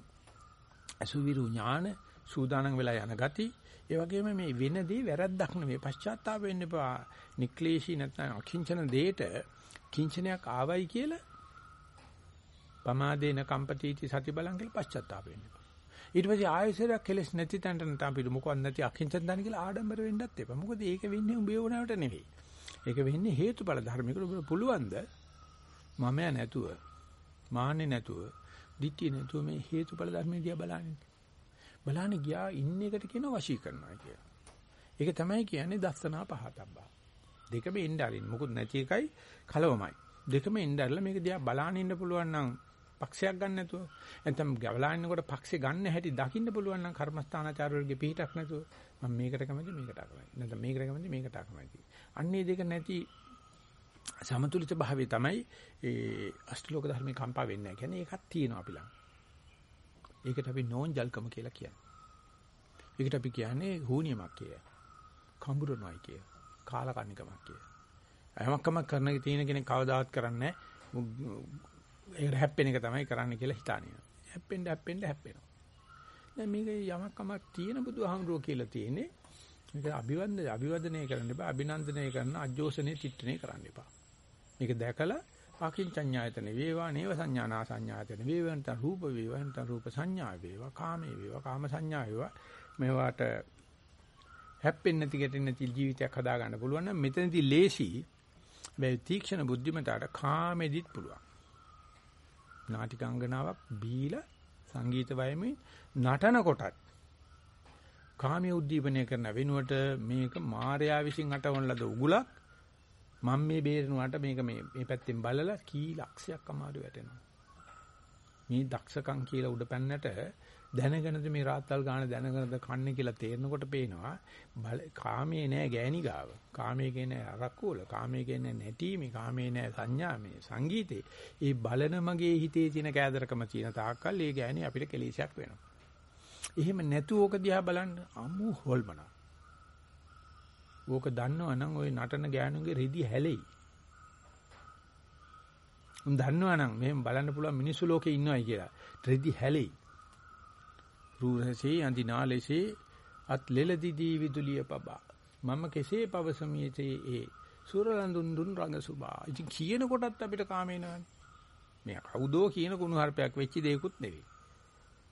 අසුවිරු ඥාන සූදානම් වෙලා යන ගති ඒ වගේම මේ වෙනදී වැරද්දක් නෙවෙයි පශ්චාත්තාප වෙන්න එපා. නික්ලේශී නැත්නම් අකිංචන දෙයට කිංචනයක් ආවයි කියලා පමාදේන කම්පතිටි සති බලන් කියලා පශ්චාත්තාප වෙන්න එපා. ඊට පස්සේ ආයෙසරයක් කෙලස් නැති තැනට නැත්නම් අපිට මොකක්ද නැති අකිංචන දන්න කියලා ආඩම්බර වෙන්නත් එපා. මොකද ඒක වෙන්නේ උඹේ ඕනෑවට නෙවෙයි. ඒක වෙන්නේ හේතුඵල ධර්මයකට ඔබ පුළුවන්ද? මමයා නැතුව මාන්නේ නැතුව ditthi නැතුව මේ හේතුඵල ධර්මයේ දිහා බලන්නේ. බලන්න ගියා ඉන්න එකට කියන වශී කරනවා කියලා. ඒක තමයි කියන්නේ දස්සනා පහතබ්බා. දෙකම ඉන්න අරින් මොකුත් නැති එකයි කලවමයි. දෙකම ඉන්න අරලා මේක දිහා බලන්න ඉන්න පුළුවන් නම් පක්ෂයක් ගන්න නැතුව. නැත්නම් ගවලාන්නකොට පක්ෂේ ගන්න හැටි දකින්න පුළුවන් නම් කර්මස්ථානාචාරවලගේ පිටක් නැතුව. මම මේකට කැමති මේකට අකමැති නැත්නම් මේකට කැමති මේකට අකමැති අන්නේ දෙක නැති සමතුලිත භාවය තමයි ඒ අෂ්ටලෝක ධර්මේ කම්පා වෙන්නේ නැහැ. කියන්නේ ඒකක් තියෙනවා අපි ළඟ. ඒකට අපි නෝන්ජල්කම කියලා කියන්නේ. ඒකට අපි කියන්නේ හූනියමක් කිය. කඹුරනොයි කිය. කාලකන්නිකමක් කිය. අයමක්කම කරන තියෙන කෙනෙක් කවදාවත් කරන්නේ ඒකට හැප්පෙන එක තමයි කරන්න කියලා හිතානිනවා. හැප්පෙන්න හැප්පෙන්න හැප්පෙනවා. දැන් මේක යමක්කමක් තියෙන බුදුහාමුදුරුවෝ කියලා තියෙන්නේ මේක අභිවන්ද අභිවදනය කරන්න එපා අභිනන්දනය කරන අජෝසනේ චිත්තනේ කරන්න එපා. මේක දැකලා ආකින්චඤ්ඤායතන වේවා නේව සංඥානා සංඥායතන වේවන්ත රූප වේවන්ත රූප සංඥා වේවා කාමේ වේවා කාම සංඥා වේවා. මේවට හැප්පෙන්නේ නැති ගැටෙන්නේ නැති ජීවිතයක් හදා ගන්න පුළුවන් නම් මෙතනදී ලේසි. මේ තීක්ෂණ බුද්ධිමතාට කාමෙදිත් පුළුවන්. නාටිකාංගනාවක් බීලා සංගීත වයමින් නටන කොටත් කාමයේ උද්දීපනය කරන වෙනුවට මේක මායාව විසින් අටවන ලද උගුලක් මම මේ බේරනුවාට මේක මේ මේ පැත්තෙන් බලලා කී ලක්ෂයක් අමාරු වැටෙනවා මේ දක්ෂකම් කියලා උඩ පැන්නට දැනගෙනද මේ රාත්තල් ගාන දැනගෙනද කන්නේ කියලා තේරෙනකොට පේනවා බල කාමයේ නෑ ගෑණි ගාව. කාමයේ කියන්නේ අරක්කුවල, කාමයේ කියන්නේ නැටීමේ, කාමයේ නෑ සංඥාමේ, සංගීතේ. ඒ බලන මගේ හිතේ තියෙන කෑදරකම තියෙන තාක්කල් ඒ ගෑණි අපිට කෙලීසයක් වෙනවා. එහෙම නැතු ඕක දිහා බලන්න අමු හොල්මන. ඕක දන්නවනම් ওই නටන ගෑනුගේ රෙදි හැලෙයි. උන් දන්නවනම් මෙහෙම බලන්න පුළුවන් මිනිස්සු ලෝකේ ඉන්නවයි කියලා. රෙදි හැලෙයි. රූරසේ අඳිනාලෙසේ අත් ලෙලදිදී විදුලිය පබා. මම කෙසේ පවසමියතේ ඒ සුරලඳුන් දුන් රඟ සුබා. ඉතින් කියන කොටත් අපිට කාමේනවනේ. මේ කවුදෝ කියන කුණු හarpයක් වෙච්ච දෙයක්ුත් නෙවෙයි.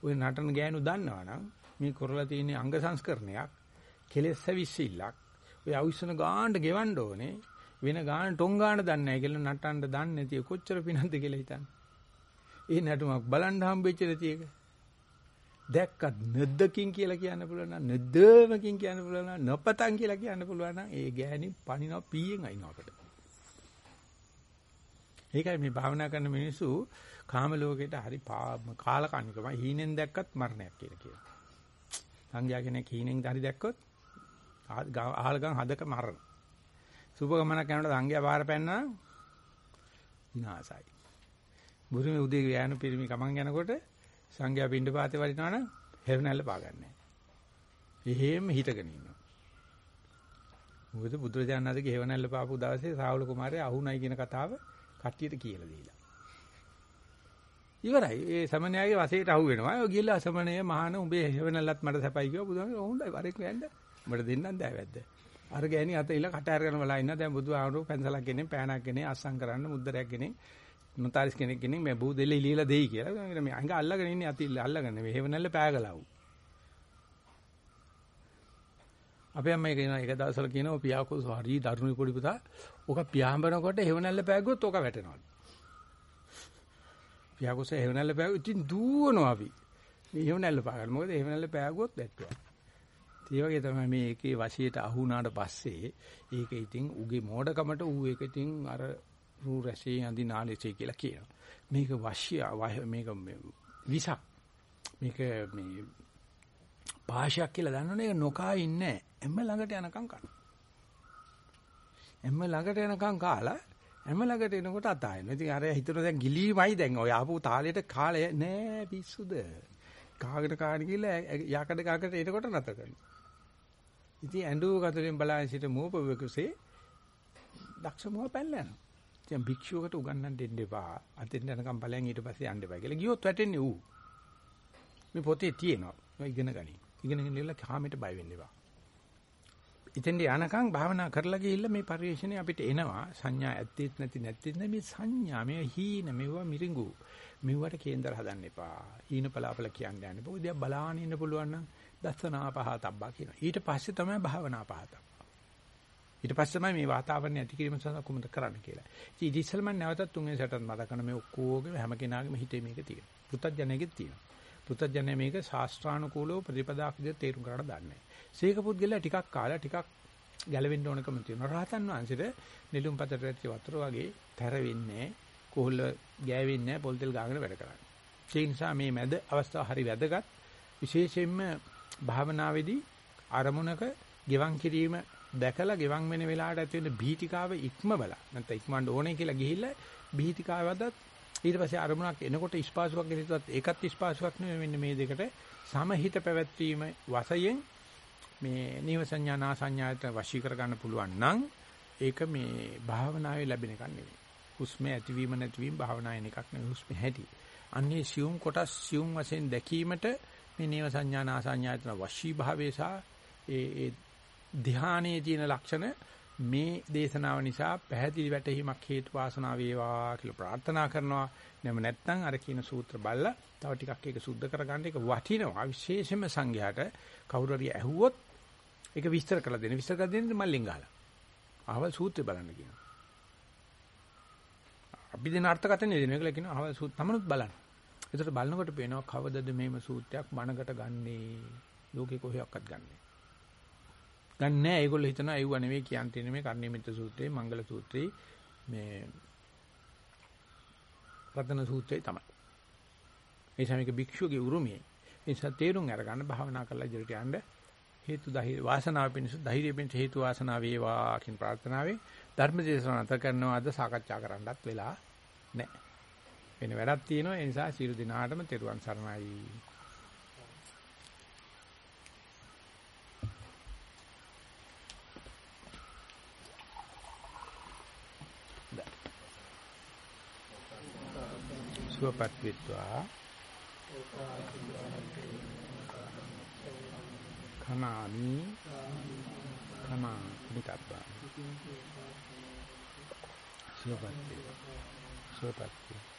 ඔය නටන ගෑනු දන්නවනම් මේ කරලා තියෙන අංග සංස්කරණයක් කෙලෙස් හැවිසිල්ලක් ඔය අවිස්සන ගානට ගෙවන්න ඕනේ වෙන ගාන ටොං ගාන දන්නේ නැහැ කියලා නටන්න දන්නේ නැති කොච්චර පිනක්ද කියලා හිතන්න. ඒ නටුමක් බලන්න හම්බෙච්ච නැති එක. දැක්කත් නැද්දකින් කියලා කියන්න පුළුවන් නම් නැද්දමකින් කියන්න පුළුවන් නම් නොපතන් කියලා කියන්න පුළුවන් නම් ඒ ගෑණි පණිනවා පීයෙන් අයින්නකට. ඒකයි මේ භාවනා කරන මිනිස්සු කාම ලෝකෙට හරි කාලකන්නිකමයි හීනෙන් දැක්කත් මරණයක් කියලා කියනවා. සංඥා කෙනෙක් හීනෙන් හරි දැක්කොත් ආහලගම් හදක මරණ. සුබ ගමනක් යනකොට සංඥා පාර පැන්නා විනාසයි. බුරුමේ උදේ ගෑනු පිරිමි ගමන් යනකොට සංඥා පින්ඩ පාතේ වරිනවනම් හෙවණැල්ල පාගන්නේ. එහෙම හිටගෙන ඉන්නවා. මොකද බුදුරජාණන් වහන්සේගේ හෙවණැල්ල පාපු දවසේ සාවුල කුමාරයා අහුණයි කියන කතාව කට්ටියට කියලා දීලා. ඉවරයි. ඒ සමනයාගේ වශයට අහු වෙනවා. ඔය ගිහලා සමනය මහාන උඹේ හේවණල්ලත් මට සැපයි කිව්වා. බුදුහාම හොඳයි වරෙක් යන්න. උඹට දෙන්නම් දෑවැද්ද. අර ගෑණි අත ඉල කට අරගෙන බලා ඉන්න. දැන් බුදුහාමරෝ පැන්සලක් ගෙනෙන් පෑනක් ගෙනෙන් අස්සම් කරන්න මුද්දරයක් ගෙනෙන් නොතාරිස් කෙනෙක් ගෙනෙන් මේ බූ දෙල්ල ඉලීලා දෙයි කියලා. මේ අඟ අල්ලගෙන ඉන්නේ අත ඉල්ල අල්ලගෙන මේ හේවණල්ල පෑගලා වූ. අපේ අම්මයි කියනවා එක දවසල කියනවා පියාකෝ හරි දරුණු පොඩි පුතා. ඔක පියාඹනකොට හේවණල්ල පෑගුවොත් ඔක වැටෙනවා. පියාකුස හේවණල්ල පෑගු ඉතින් දුවනවා අපි. මේ හේවණල්ල පාගන්න. මොකද හේවණල්ල පෑගුවොත් දැක්කවා. ඒ වගේ තමයි මේ එකේ වශයට අහු වුණාට පස්සේ ඒක ඉතින් උගේ මෝඩකමට ඌ ඒක ඉතින් අර රූ රැසේ අඳි නාලෙසේ කියලා කියනවා. මේක වශ්‍ය මේක විසක්. මේක මේ භාෂයක් කියලා දන්නවනේ ඒක නොකා ඉන්නේ එම්ම ළඟට යනකම් කන. එම්ම ළඟට යනකම් කාලා හැම ළඟට එනකොට අතාරිනවා. ඉතින් අර හිතන දැන් ගිලීමයි දැන් ඔය ආපු තාලෙට කාලය නෑ පිස්සුද. කාගෙන කාගෙන ගිහලා යකඩ කාකට එනකොට නැත කරනවා. ඉතින් ඇඬුව කතරින් බලන සිට මෝපවකුසේ දක්ෂ මොහ පැනලා යනවා. දැන් භික්ෂුවකට උගන්වන්න දෙන්න එපා. අතෙන් යනකම් බලයන් ඊට පස්සේ යන්න එපා කියලා. ගියොත් වැටෙන්නේ ඌ. මේ පොතේ තියෙනවා. ඉගෙන ගනි. ඉගෙනගෙන ඉන්න කාමයට බය වෙන්න එපා. ඉතින්ද යනකම් භාවනා කරලා ගිහිල්ලා මේ පරිශ්‍රණය අපිට එනවා. සංඥා ඇත්තෙත් නැති නැත්තෙත් මේ සංඥා මේ හීන මෙවුවා මිරිඟු. මෙව්වට කේන්දර හදන්න එපා. හීන පලාපල කියන්න යන්න බෝ දිහා බලාගෙන ඉන්න පුළුවන් නම් දස්සනා පහතබ්බා කියනවා. ඊට පස්සේ තමයි භාවනා පහතබ්බා ඊට පස්සේ තමයි මේ වාතාවරණය ඇති කිරීම සඳහා කුමද කරන්න කියලා. ඉතින් ඉතිසල් මම නැවතත් තුන්වෙනි සැරේට මතක කරන මේ ඔක්කොගේ හැම කෙනාගේම හිතේ මේක තියෙනවා. පුත්තජනයෙගෙත් තියෙනවා. පුත්තජනය මේක ශාස්ත්‍රානුකූලව ප්‍රතිපදාක් විදිහට තේරුම් ගන්න දන්නේ සීක පුද්ගලයා ටිකක් කාලා ටිකක් ගැලවෙන්න ඕනකම තියෙනවා. රහතන් වහන්සේට නිලුම් පතට ඇති වතුර වගේ තැර වෙන්නේ කොහොල්ල ගෑවෙන්නේ නැහැ පොල් තෙල් ගාගෙන වැඩ කරන්නේ. ඒ නිසා මේ මැද අවස්ථාව හරි වැදගත්. විශේෂයෙන්ම භාවනාවේදී අරමුණක ගෙවන් කිරීම දැකලා ගෙවන් වෙන වෙලාවට ඇති වෙන බීතිකාව ඉක්ම බලා. නැත්නම් ඉක්මවන්න ඕනේ කියලා ගිහිල්ලා බීතිකාවදත් ඊට පස්සේ අරමුණක් එනකොට ස්පාසුවක් ගෙනිටවත් ඒකත් ස්පාසුවක් නෙවෙයි මෙන්න මේ දෙකට සමහිත පැවැත්වීම වශයෙන් මේ නීව සංඥා නා සංඥාට වශී කර ගන්න පුළුවන් නම් ඒක මේ භාවනාවේ ලැබෙන එකක් නෙවෙයි. හුස්ම ඇතිවීම නැතිවීම භාවනාවේ එකක් නෙවෙයි හුස්ම හැටි. අන්නේ සියුම් කොටස් සියුම් වශයෙන් දැකීමට මේ නීව සංඥා නා සංඥාට වශී භාවයේ සහ ඒ ඒ ධානයේ තියෙන ලක්ෂණ මේ දේශනාව නිසා පැහැදිලි වැටහීමක් හේතු වාසනා වේවා කියලා ප්‍රාර්ථනා කරනවා. නැම නැත්නම් අර කියන සූත්‍ර බල්ලා තව ටිකක් ඒක සුද්ධ කරගන්න ඒක වටිනවා. විශේෂයෙන්ම සංඝයාට කවුරු හරි ඇහුවොත් ඒක විස්තර කරලා දෙන්න. විස්තර කරලා දෙන්න මල්ලෙන් ගහලා. ආවල් සූත්‍රය බලන්න කියනවා. අපි දෙන අර්ථකථනය දෙන එක කියනවා ආවල් සූත්‍ර තමනුත් බලන්න. ඒකට බලනකොට පේනවා කවදද මේම සූත්‍රයක් මනකට ගන්නේ. ලෝකේ කොහොයක්වත් ගන්නෙ. ගන්න නෑ ඒගොල්ලෝ හිතනවා ඒව නෙවෙයි කියන් තියෙන මේ කර්ණීයමිත සූත්‍රේ මංගල සූත්‍රේ මේ රතන සූත්‍රේ තමයි. ඒ නිසා මේක භික්ෂුවගේ උරුමයි. ඒ නිසා තේරුම් අරගන්න භාවනා කරලා ඉදිරියට යන්න හේතු ධෛර්ය වාසනාව පිණිස ධෛර්ය පිණිස හේතු වාසනාව වේවා කියන ප්‍රාර්ථනාවෙන් ධර්ම දේශනාව නැත කරනවා අද සාකච්ඡා කරන්නත් වෙලා නැහැ. වෙන වැඩක් තියෙනවා ඒ නිසා සියලු දිනාටම තෙරුවන් සරණයි. සුවපත් විත්වා කනාමි කනා මුතබ්බා සුවපත්. සුවපත්.